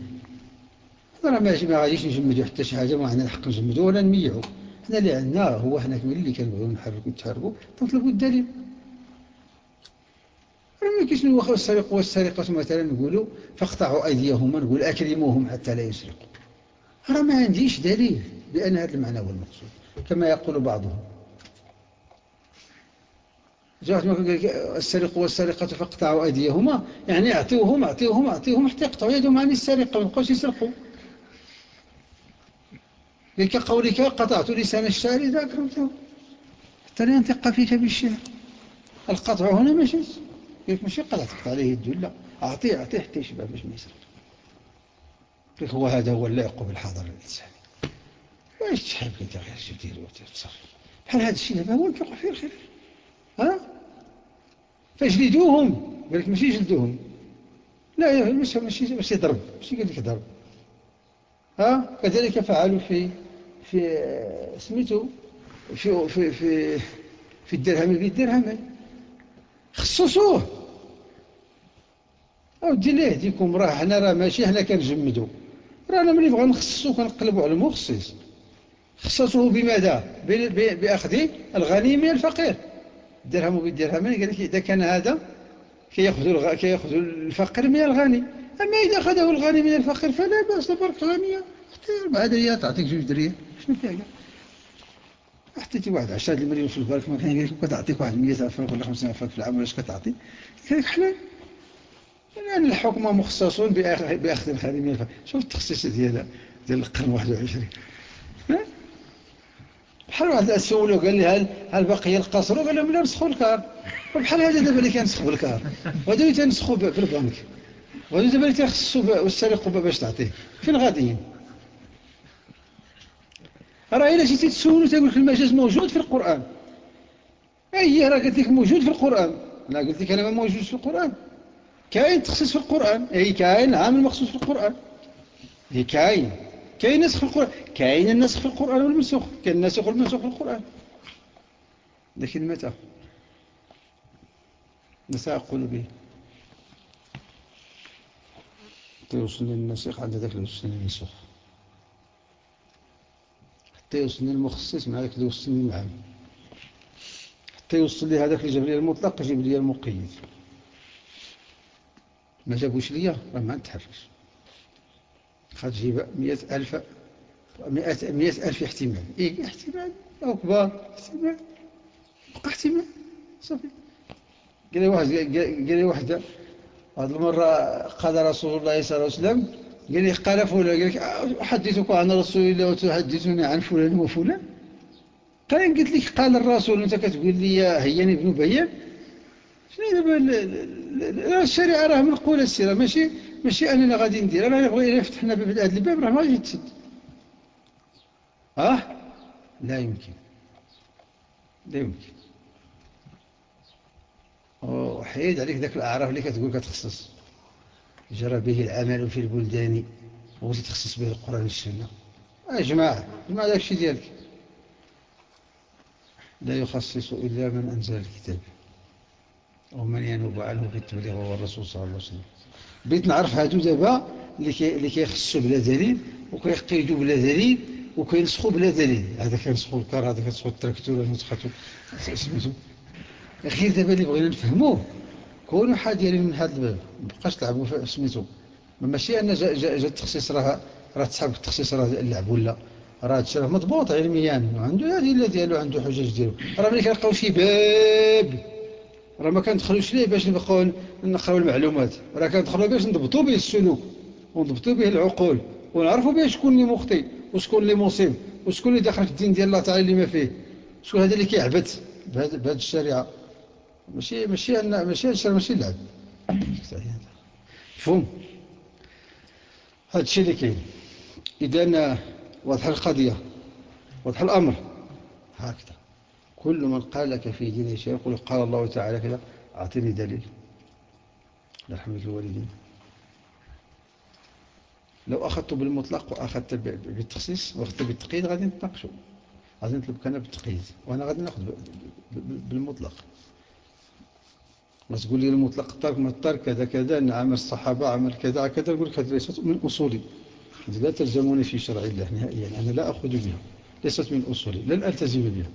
راه ماشي ما غاديش نجمدوا حتى شي حاجة ما عندنا الحق نجمدوا ولا نميعوا إحنا اللي عندنا هو إحنا اللي كنبغيو نحركوا نتحركوا تطلبوا الدليل. ما كاينش واخا السرقة والسرقة مثلا نقولوا فاقطعوا أيديهما نقول أكرموهم حتى لا يسرقوا. راه ما عنديش دليل بأن هذا المعنى هو المقصود كما يقول بعضهم. جاءت السرق والسرقة فاقطعوا أيديهما يعني أعطيوهم أعطيوهم أعطيوهم حتى يقطعوا يدهم عن السرقة ما يبقوش يسرقوا. لك قولك قطعت لسان الشعر إذا أكرمته حتى لا ينطق فيك بالشعر. القطع هنا ماشي. كيف ماشي قطع تقطع عليه لا أعطيه أعطيه حتى يشبع باش ما يسرق هو هذا هو اللائق بالحضر الإنساني. واش تحب كنت غير جدير وتصرف؟ بحال هذا الشيء دابا هو الفقه فيه الخلاف ها؟ فاجلدوهم. قال لك ماشي جلدوهم. لا ماشي ماشي ضرب. ماشي قال لك ضرب. ها؟ كذلك فعلوا في في سميتو في في في في الدرهم بالدرهم خصصوه. أودي ليه ديكم راه؟ حنا راه ماشي حنا كنجمدوا رانا ملي بغا نخصصو كنقلبوا على المخصص. خصصوه بماذا؟ بأخذ الغني من الفقير. الدرهم بالدرهم قال لك إذا كان هذا كيأخذ كيأخذ الفقير من الغني. أما إذا أخذه الغني من الفقير فلا بأس برك غنيه حتى أربع دريات تعطيك جوج دريات شنو فيها حطيتي واحد 10 المليون في البنك ما كان لك كتعطيك واحد 100000 فرنك ولا 50000 فرنك في العام واش كتعطي. قال لك حلال لأن الحكومة مخصصون بأخذ الخادمين شوف التخصيص ديال ديال القرن 21 بحال واحد سولو قال لي هل هل باقي القصر؟ قال لهم لا نسخوا الكار وبحال هذا دابا اللي كينسخوا بالكار وهذا اللي تنسخوا بالبنك وهذا دابا اللي تيخصصوا والسرقوا باش تعطيه. فين غاديين؟ راه الا جيتي تسولو تقول لك المجاز موجود في القرآن. أي راه قلت لك موجود في القرآن. لا قلت لك أنا ما موجود في القرآن. كاين تخصيص في القرآن. أي كاين عامل مخصوص في القرآن. أي كاين. كاين نسخ في القرآن. كاين النسخ في القرآن والمنسوخ. كاين الناسخ والمنسوخ في القرآن. لكن متى؟ متى أقول به؟ حتى يوصلني النسخ عند ذاك المنسوخ حتى يوصلني المخصص مع ذاك اللي يوصلني العام حتى يوصل لي هذاك اللي جاب لي المطلق يجيب لي المقيد. ما جابوش ليا؟ راه ما نتحرش خاطر تجيب مئة ألف مئة, مئة ألف احتمال. إيه احتمال. أو كبار. احتمال. بقى احتمال. صافي. قال لي واحد قال لي واحد هذه المرة قال رسول الله صلى الله عليه وسلم قال لي قال فلان قال لك أحدثك عن رسول الله وتحدثني عن فلان وفلان. قال قلت لك قال الرسول وانت كتقول لي هيني ابن بيان. شنو دابا الشريعة راه منقولة السيرة ماشي ماشي اللي غادي ندير. أنا نبغي إلا فتحنا باب هذا الباب راه ما غادي يتسد. آه لا يمكن. لا يمكن. وحيد عليك ذاك الأعراف اللي كتقول كتخصص. جرى به العمل في البلدان وتتخصص به القرآن والسنة. يا جماعة جماعة داك الشيء ديالك؟ لا يخصص إلا من أنزل الكتاب. ومن ينوب عنه في التبليغ هو الرسول صلى الله عليه وسلم. بغيت نعرف هادو دابا اللي كيخصوا بلا دليل وكيقيدوا بلا دليل وكينسخوا بلا دليل. هذا كينسخوا ال car هذا كينسخوا التراكتور نسختو سميتو غير دابا اللي بغينا نفهموه كونوا حاضرين من هذا الباب مابقاش تلعبوا سميتو. ماشي أن جا, جا, التخصيص راه راه تسحب التخصيص راه اللعب ولا؟ راه هادشي راه مضبوط علميا. وعنده الادله ديالو عنده حجج ديالو. راه ملي كنلقاو شي باب راه ما كندخلوش ليه باش نبقاو نقراو المعلومات. راه كندخلوا باش نضبطوا به السلوك ونضبطوا به العقول ونعرفوا به شكون اللي مخطئ وشكون اللي مصيب وشكون اللي داخل في الدين ديال الله تعالى اللي ما فيه. شكون هذا اللي كيعبث بهذه الشريعة؟ ماشي ماشي ماشي هذا ماشي اللعب مفهوم. هذا الشيء اللي كاين. إذا واضح القضية واضح الأمر. هكذا. كل من قال لك في دين شيء يقول قال الله تعالى كذا أعطيني دليل. لرحمة الوالدين. لو أخذت بالمطلق وأخذت بالتخصيص وأخذت بالتقييد غادي نتناقشوا. غادي نطلب كان بالتقييد وأنا غادي نأخذ بالمطلق. ما تقول لي المطلق الترك ما الترك كذا كذا نعم الصحابة عمل كذا كذا نقول لك هذه ليست من أصولي لا تلزموني في شرع الله نهائيا أنا لا أخذ بها ليست من أصولي لن ألتزم بها.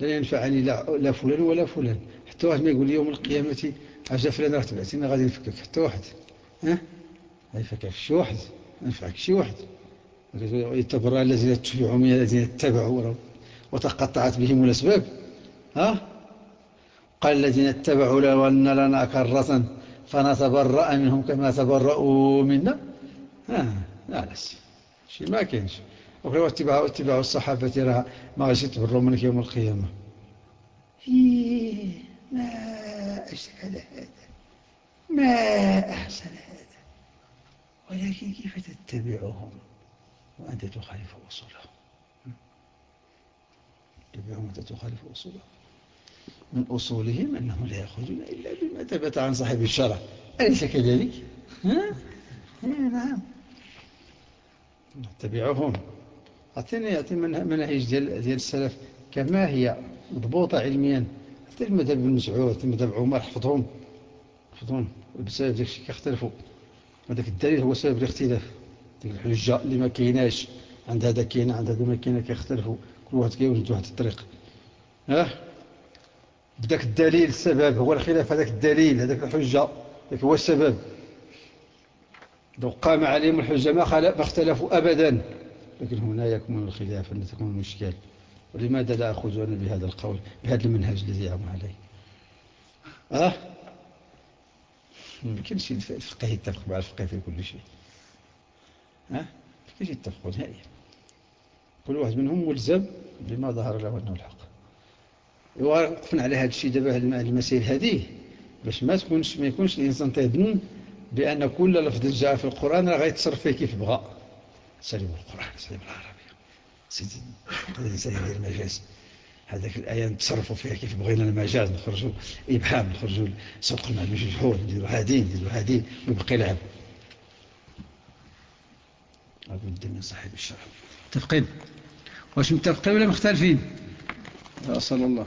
لا ينفعني لا فلان ولا فلان. حتى واحد ما يقول لي يوم القيامة عجا فلان راه تبعتينا غادي نفكك حتى واحد. ها؟ ما يفكك شي واحد ينفعك شي واحد. يتبرأ الذين اتبعوا من الذين اتبعوا وتقطعت بهم الأسباب. ها؟ قال الذين اتبعوا لو أن لنا كرة فنتبرأ منهم كما تبرأوا منا. ها لا لا شي ما كاينش. وغير اتباع اتباع الصحابة راه ما غاش يتبروا منك يوم القيامة. ما أجهل هذا. ما أحسن هذا. ولكن كيف تتبعهم؟ وأنت تخالف أصولهم. تتبعهم وأنت تخالف أصولهم. من أصولهم أنهم لا يأخذون إلا بما ثبت عن صاحب الشرع. أليس كذلك؟ ها؟ نعم. نتبعهم. أعطيني أعطيني مناهج ديال ديال السلف. كما هي مضبوطة علميا. حتى المذهب بن مسعود حتى المذهب عمر حفظهم. حفظهم. بسبب داك الشيء كيختلفوا. هذاك الدليل هو سبب الاختلاف. ديك الحجة اللي ما كايناش. عند هذا كاين عند هذا ما كاين كيختلفوا. كل واحد كيولد واحد الطريق. ها؟ بداك الدليل السبب هو الخلاف هذاك الدليل هذاك الحجة. ذاك هو السبب. لو قام عليهم الحجة ما اختلفوا أبدا. لكن هنا يكمن الخلاف أن تكون المشكل. ولماذا لا أخذون بهذا القول بهذا المنهج الذي يعم عليه؟ أه؟ ما يمكنش الفقه يتفق مع الفقه في كل شيء. ها كيف يتفقوا نهائيا. كل واحد منهم ملزم بما ظهر له أنه الحق. وقفنا على هذا الشيء دابا المسائل هذه باش ما تكونش ما يكونش الإنسان تيظن بأن كل لفظ جاء في القرآن راه غيتصرف فيه كيف بغى. سلم القرآن سلم العربيه سيدي الإنسان يدير المجاز. هذاك الآية نتصرفوا فيها كيف بغينا المجاز نخرجوا إبهام نخرجوا مع المجهول نديروا هادين نديروا هادين ويبقى يلعب لابد من صاحب الشرع متفقين؟ واش متفقين ولا مختلفين؟ أسأل الله.